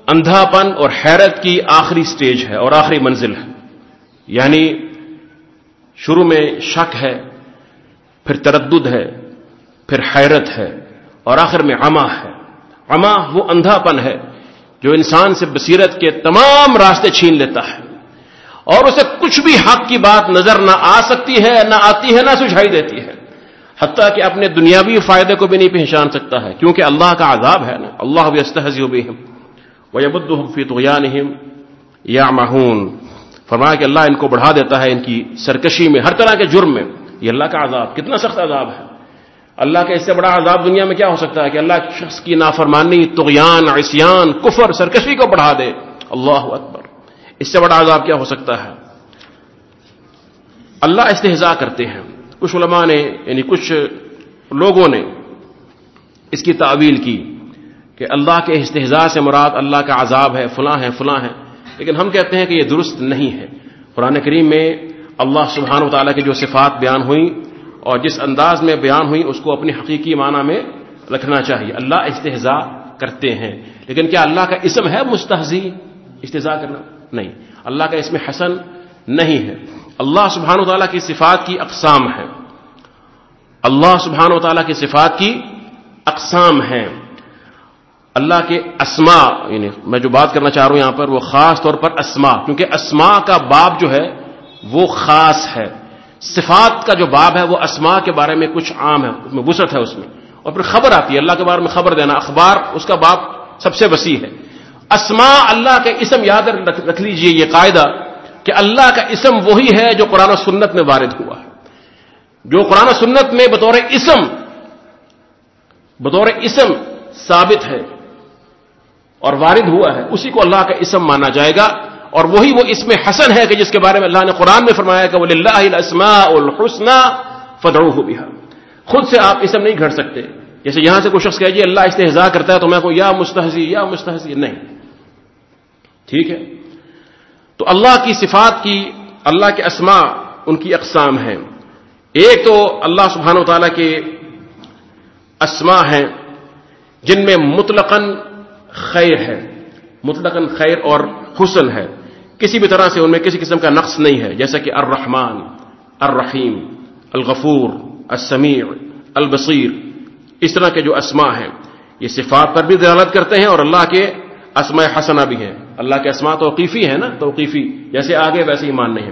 اندھا پن اور حیرت کی آخری سٹیج ہے اور آخری منزل ہے۔ یعنی شروع میں شک ہے، پھر تردد ہے، پھر حیرت ہے اور آخر میں اما ہے۔ اما وہ اندھا پن ہے جو انسان سے بصیرت کے تمام راستے چھین لیتا ہے۔ اور اسے کچھ بھی حق کی بات نظر نہ آ سکتی ہے، نہ آتی ہے، نہ سجھائی دیتی ہے۔ حتیٰ کہ اپنے دنیاوی فائدے کو بھی نہیں پہچان سکتا ہے، کیونکہ اللہ کا عذاب ہے نا۔ اللہ بھی استحضی بھی فی طغیانہم یا مہون فرمایا کہ اللہ ان کو بڑھا دیتا ہے، ان کی سرکشی میں، ہر طرح کے جرم میں۔ یہ اللہ کا عذاب، کتنا سخت عذاب ہے۔ اللہ کا اس سے بڑا عذاب دنیا میں کیا ہو سکتا ہے؟ کہ اللہ شخص کی نافرمانی تغیان عصیان، کفر، سرکشی کو بڑھا دے۔ اللہ اکبر۔ اس سے بڑا عذاب کیا ہو سکتا ہے؟ اللہ استحضاء کرتے ہیں۔ کچھ علماء نے یعنی کچھ لوگوں نے اس کی تعویل کی کہ اللہ کے استحضاء سے مراد اللہ کا عذاب ہے، فلاں ہے فلاں ہے لیکن ہم کہتے ہیں کہ یہ درست نہیں ہے۔ قرآن کریم میں اللہ سبحانہ و تعالیٰ کی جو صفات بیان ہوئی اور جس انداز میں بیان ہوئی اس کو اپنی حقیقی معنی میں رکھنا چاہیے۔ اللہ استحضاء کرتے ہیں۔ لیکن کیا اللہ کا اسم ہے مستحزی استحضاء کرنا۔ نہیں۔ اللہ کا اسم حسن نہیں ہے۔ اللہ سبحان و تعالیٰ کی صفات کی اقسام ہے اللہ سبحان و تعالیٰ کی صفات کی اقسام ہیں۔ اللہ کے اسما یعنی میں جو بات کرنا چاہ رہا ہوں یہاں پر، وہ خاص طور پر اسما کیونکہ اسما کا باب جو ہے، وہ خاص ہے۔ صفات کا جو باب ہے، وہ اسما کے بارے میں کچھ عام ہے اس میں وسعت ہے اس میں۔ اور پھر خبر آتی ہے، اللہ کے بارے میں خبر دینا، اخبار، اس کا باب سب سے وسیع ہے۔ اسما اللہ کے اسم یاد رکھ لیجیے یہ قاعدہ کہ اللہ کا اسم وہی ہے جو قرآن و سنت میں وارد ہوا ہے۔ جو قرآن و سنت میں بطور اسم بطور اسم ثابت ہے اور وارد ہوا ہے، اسی کو اللہ کا اسم مانا جائے گا۔ اور وہی وہ اسم حسن ہے کہ جس کے بارے میں اللہ نے قرآن میں فرمایا کہ وہ اللہ الحسن فدڑ خود سے آپ اسم نہیں گھڑ سکتے۔ جیسے یہاں سے کوئی شخص کہے جی اللہ استحضا کرتا ہے تو میں کو یا مستحزی یا مستحزی نہیں۔ ٹھیک ہے؟ تو اللہ کی صفات کی، اللہ کے اسما ان کی اقسام ہیں۔ ایک تو اللہ سبحانہ و تعالیٰ کے اسما ہیں، جن میں مطلقاً خیر ہے۔ مطلقاً خیر اور حسن ہے۔ کسی بھی طرح سے ان میں کسی قسم کا نقص نہیں ہے، جیسا کہ الرحمن، الرحیم، الغفور، السمیع، البصیر، اس طرح کے جو اسما ہیں، یہ صفات پر بھی دلالت کرتے ہیں اور اللہ کے اسماء حسنہ بھی ہیں۔ اللہ کے اسما توقیفی ہے نا، توقیفی، جیسے آگے ویسے ہی ماننے ہیں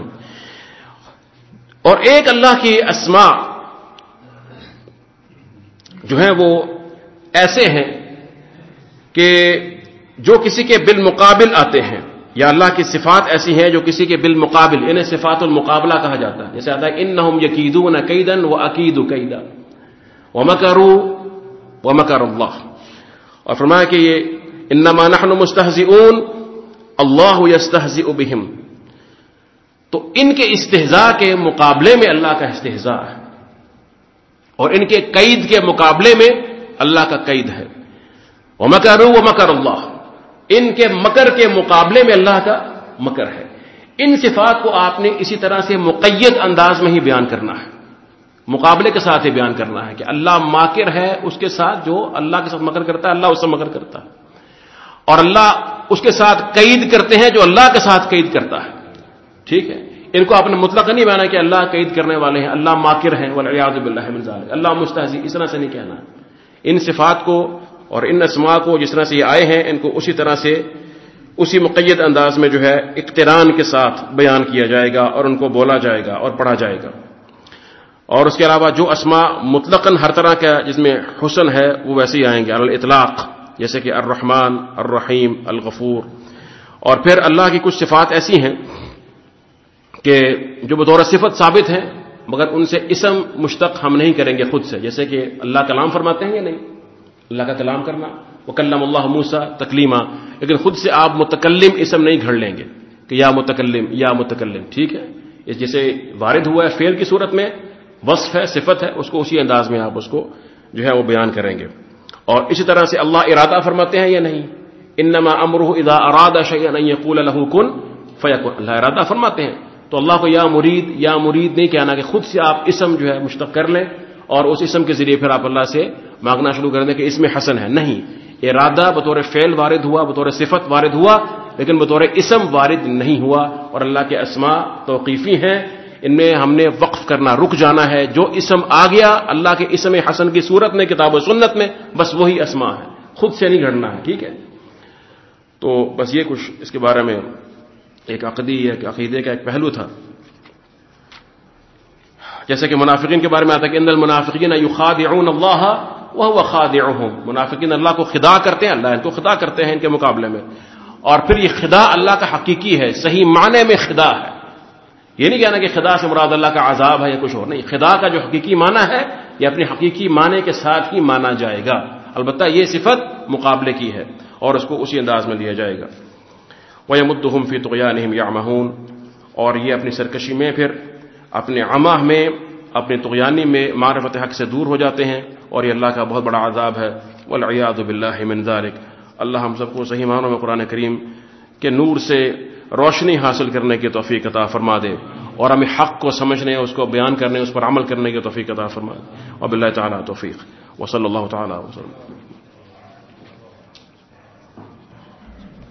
اور ایک اللہ کی اسما جو ہیں وہ ایسے ہیں کہ جو کسی کے بالمقابل آتے ہیں۔ یا اللہ کی صفات ایسی ہیں جو کسی کے بالمقابل، انہیں صفات المقابلہ کہا جاتا ہے۔ جیسے آتا ہے ان نہ یقیدو نہ قیدن وہ عقید و قیدا وہ مکرو وہ مکر اللہ۔ اور فرمایا کہ یہ انما نحن مستحزئون اللہ یستحزئ بهم تو ان کے استحزاء کے مقابلے میں اللہ کا استحزاء ہے۔ اور ان کے قید کے مقابلے میں اللہ کا قید ہے۔ وہ مکر وہ مکر اللہ۔ ان کے مکر کے مقابلے میں اللہ کا مکر ہے۔ ان صفات کو آپ نے اسی طرح سے مقید انداز میں ہی بیان کرنا ہے۔ مقابلے کے ساتھ ہی بیان کرنا ہے کہ اللہ ماکر ہے اس کے ساتھ جو اللہ کے ساتھ مکر کرتا ہے، اللہ اس سے مکر کرتا ہے۔ اور اللہ اس کے ساتھ قید کرتے ہیں جو اللہ کے ساتھ قید کرتا ہے۔ ٹھیک ہے؟ ان کو آپ نے مطلق نہیں مانا کہ اللہ قید کرنے والے ہیں، اللہ ماکر ہیں اللہ اللہ مستحزی اس طرح سے نہیں کہنا۔ ان صفات کو اور ان اسما کو جس طرح سے یہ آئے ہیں، ان کو اسی طرح سے اسی مقید انداز میں جو ہے اقتران کے ساتھ بیان کیا جائے گا اور ان کو بولا جائے گا اور پڑھا جائے گا۔ اور اس کے علاوہ جو اسما مطلق ہر طرح کا جس میں حسن ہے، وہ ویسے ہی آئیں گے الاطلاق۔ جیسے کہ الرحمن، الرحیم، الغفور۔ اور پھر اللہ کی کچھ صفات ایسی ہیں کہ جو بطور صفت ثابت ہیں، مگر ان سے اسم مشتق ہم نہیں کریں گے خود سے۔ جیسے کہ اللہ کلام فرماتے ہیں یا نہیں؟ اللہ کا کلام کرنا۔ وہ کلام اللہ موسا تکلیمہ لیکن خود سے آپ متکلم اسم نہیں گھڑ لیں گے کہ یا متکلم یا متکلم۔ ٹھیک ہے؟ جیسے وارد ہوا ہے فیل کی صورت میں، وصف ہے، صفت ہے، اس کو اسی انداز میں آپ اس کو جو ہے وہ بیان کریں گے۔ اور اسی طرح سے اللہ ارادہ فرماتے ہیں یا نہیں؟ انما امرہ اذا اراد شيئا ان يقول له كن فیق اللہ ارادہ فرماتے ہیں. تو اللہ کو یا مرید یا مرید نہیں کہنا کہ خود سے آپ اسم جو ہے مشتق کر لیں اور اس اسم کے ذریعے پھر آپ اللہ سے مانگنا شروع کر دیں کہ اس میں حسن ہے. نہیں. ارادہ بطور فعل وارد ہوا، بطور صفت وارد ہوا، لیکن بطور اسم وارد نہیں ہوا اور اللہ کے اسما توقیفی ہیں۔ ان میں ہم نے وقف کرنا، رک جانا ہے۔ جو اسم آ گیا، اللہ کے اسم حسن کی صورت میں، کتاب و سنت میں، بس وہی اسما ہے خود سے نہیں گھڑنا ہے، ٹھیک ہے؟ تو بس یہ کچھ اس کے بارے میں ایک عقدی ایک عقیدے کا ایک پہلو تھا۔ جیسے کہ منافقین کے بارے میں آتا ہے کہ اندر منافقین یخادعون اللہ وہ خادعهم۔ منافقین اللہ کو خدا کرتے ہیں، اللہ ان کو خدا کرتے ہیں ان کے مقابلے میں۔ اور پھر یہ خدا اللہ کا حقیقی ہے، صحیح معنی میں خدا ہے۔ یہ نہیں کہنا کہ خدا سے مراد اللہ کا عذاب ہے یا کچھ اور نہیں۔ خدا کا جو حقیقی معنی ہے، یہ اپنی حقیقی معنی کے ساتھ ہی مانا جائے گا۔ البتہ یہ صفت مقابلے کی ہے اور اس کو اسی انداز میں لیا جائے گا۔ وہ مدہم فی تویا نہم یا اور یہ اپنی سرکشی میں پھر اپنے عماہ میں، اپنے تغیانی میں معرفت حق سے دور ہو جاتے ہیں اور یہ اللہ کا بہت بڑا عذاب ہے۔ ولیاد بلّہ من ذالک اللہ ہم سب کو صحیح معنوں میں قرآن کریم کے نور سے روشنی حاصل کرنے کی توفیق عطا فرما دے اور ہمیں حق کو سمجھنے، اس کو بیان کرنے، اس پر عمل کرنے کی توفیق عطا فرما دے۔ اور بلّہ تعالیٰ توفیق۔ وصلی اللہ تعالیٰ وسلم۔